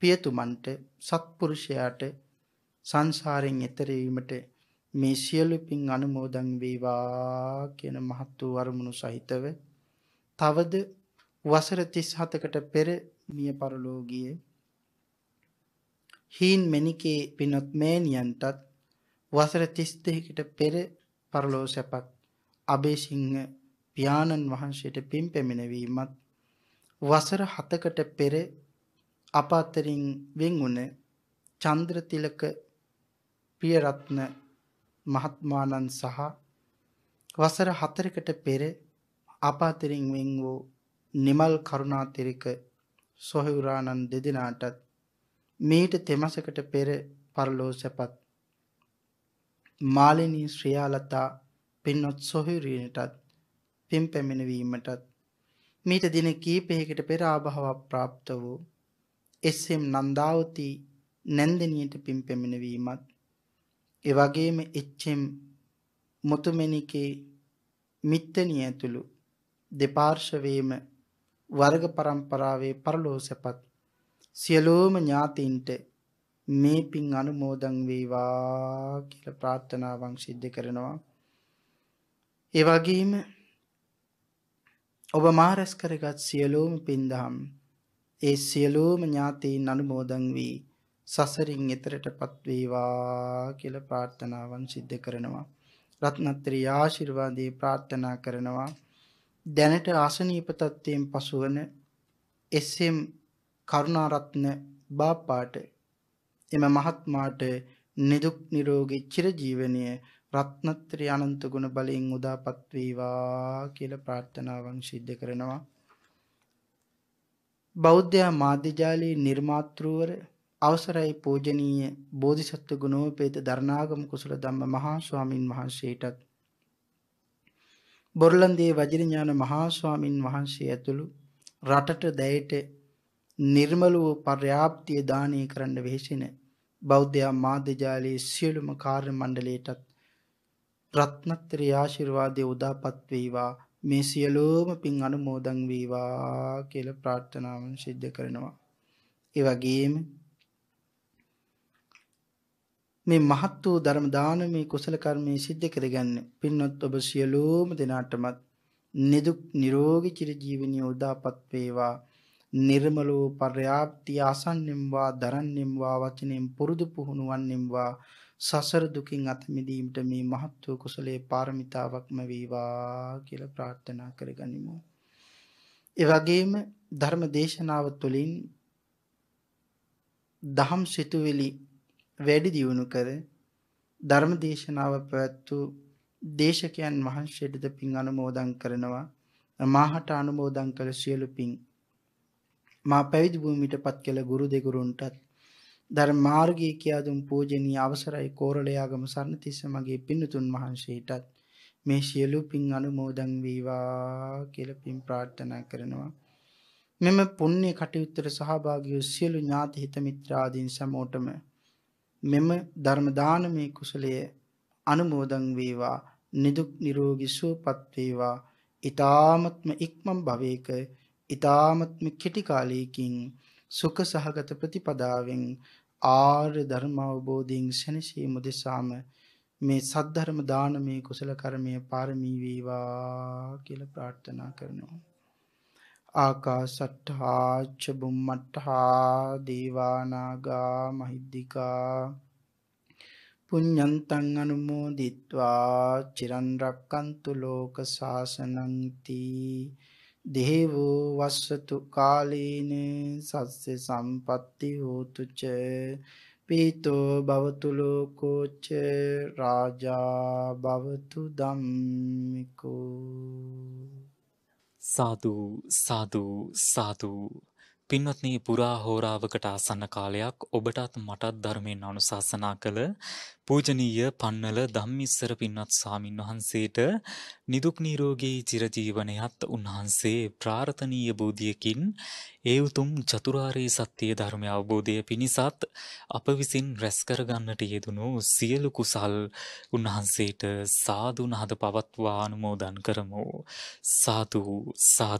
පියතුමන්ට සත්පුරුෂයාට සංසාරයෙන් එතර වීමට මේ සියලු පින් අනුමෝදන් වේවා කියන මහත් වූ වරමුණු සහිතව තවද වසර 37කට පෙර මිය පරලෝකීය හීන් මෙනිකේ පිනොත් මෑණියන්ටත් වසර 32කට පෙර පරලෝ සැපත් අබේසිංහ පියාණන් වහන්සේට පින් පැමිණවීමත් වසර 7කට පෙර අප අතරින් වෙන් වුණ චන්ද්‍රතිලක පියරත්න මහත්මානන් සහ වසර 4කට පෙර අප අතරින් වෙන් වූ නිමල් කරුණාතිරික සොහොයුරාණන් දෙදෙනාටත් මීට තෙමසකට පෙර පරලෝ සැපත් මාලිනී ශ්‍රියාලතා පින්වත් සොහොයුරියටත් පින් පැමිණවීමටත් මීට දින කීපයකට පෙර ආභාව ප්‍රාප්ත වූ එස්.එම්. නන්දාවති නැන්දනියට පින් පැමිණවීමත් ඒ වගේම එච්.එම්. මුතුමැණිකේ මිත්තණිය ඇතුළු දෙපාර්ශවයේම වර්ග પરම්පරාවේ පරලෝසපත් සියලෝම ඥාතීන්ට මේ පින් අනුමෝදන් වේවා කියලා ප්‍රාර්ථනාවන් සිද්ධ කරනවා. ඒ වගේම ඔබ මාරස් කරගත් සියලෝම පින්දහම් ඒ සියලෝම ඥාතීන් අනුමෝදන් වී සසරින් එතරටපත් වේවා කියලා ප්‍රාර්ථනාවන් සිද්ධ කරනවා. රත්නත්‍රි ආශිර්වාදේ ප්‍රාර්ථනා කරනවා. දැනට ආසනීප තත්ත්වයෙන් පසුවන එස්.එම්. කරුණාරත්න බාපාට එම මහත්මාට නිදුක් නිරෝගී චිරජීවනය රත්නත්‍රි අනන්ත ගුණ බලයෙන් උදාපත් වේවා කියලා ප්‍රාර්ථනාවන් සිද්ධ කරනවා බෞද්ධ මාධ්‍යජාලයේ නිර්මාතෘවර අවසරයි පූජනීය බෝධිසත්ව ගුණෝපේත දරණාගම කුසල ධම්ම මහා ස්වාමින් වහන්සේටත්. බොරලන්දේ වජිරඥාන මහා ස්වාමින් වහන්සේ ඇතුළු රටට දැයට නිර්මල වූ පර්‍යාප්තිය දානය කරන්න වෙහෙසෙන බෞද්ධ මාධ්‍යජාලයේ සියලුම කාර්ය මණ්ඩලයටත් රත්නත්‍රි ආශිර්වාදයේ උදාපත් වේවා. මේ සියලුම පින් අනුමෝදන් වේවා කියලා ප්‍රාර්ථනාවන් සිද්ධ කරනවා. ඒ වගේම මේ මහත් වූ ධර්ම දානමේ කුසල කර්මයේ සිද්ධ කරගන්න පින්වත් ඔබ සියලුම දෙනාටමත් නිදුක් නිරෝගී චිර ජීවනයේ උදාපත් වේවා නිර්මලෝ පර්යාප්තිය අසන්නෙම් වා දරන්නෙම් වා වචනෙන් පුරුදු පුහුණු වන්නෙම් වා සසර දුකින් අත මිදීමට මේ මහත් වූ කුසලයේ පාරමිතාවක්ම වේවා කියලා ප්‍රාර්ථනා කරගනිමු. ඒ වගේම ධර්ම දේශනාව තුළින් දහම් සිතුවිලි වැඩි දියුණු කර ධර්ම දේශනාව පැවැත්වූ දේශකයන් වහන්සේටද පින් අනුමෝදන් කරනවා මාහට අනුමෝදන් කළ සියලු පින් මා පැවිදි භූමියට පත් කළ ගුරු දෙගුරුන්ටත් ධර්ම මාර්ගයේ කියා දුන් පූජනීය අවසරයි කෝරළයාගම සරණතිස්ස මගේ පින්තුන් වහන්සේටත්. මේ සියලු පින් අනුමෝදන් වේවා කියලා පින් ප්‍රාර්ථනා කරනවා. මෙම පුණ්‍ය කටයුත්තට සහභාගී වූ සියලු ඥාති හිත මිත්‍රාදීන් සමෝටම මෙම ධර්ම දානමේ කුසලයේ අනුමෝදන් වේවා. නිදුක් නිරෝගී සුවපත් වේවා. ඊ타මත්ම ඉක්මන් භවයක ඊ타මත්ම කෙටි කාලයකින් සුඛ සහගත ප්‍රතිපදාවෙන් ආර්ය ධර්ම අවබෝධයෙන් සැනසීම දෙසාම මේ සද්ධර්ම දානමේ කුසල කර්මය පාරමී වේවා කියලා ප්‍රාර්ථනා කරනවා. ආකාසට්ඨා ච බුම්මට්ඨා දීවානාගා මහිද්దికා පුඤ්ඤන්තං අනුමෝදිත්වා චිරන් රැක්කන්තු ලෝක සාසනං තී දේවෝ වස්සතු කාලීන සස්ස සම්පatti හෝතු ච පීතෝ භවතු ලෝකෝ ච රාජා භවතු ධම්මිකෝ.
සාදු සාදු සාදු. පින්වත්නි පුරා හෝරාවකට ආසන්න කාලයක් ඔබටත් මටත් ධර්මයෙන් අනුශාසනා කළ පූජනීය පන්නල ධම්මිස්සර පින්වත් ස්වාමින් වහන්සේට නිදුක් නිරෝගී චිරජීවනයත් උන්වහන්සේ ප්‍රාර්ථනීය බෝධියකින් ඒ උතුම් චතුරාර්ය සත්‍ය ධර්මය අවබෝධය පිණිසත් අප විසින් රැස් කරගන්නට යෙදුණු සියලු කුසල් උන්වහන්සේට සාදු නහද පවත්වා අනුමෝදන් කරමු. සාදු සාදු.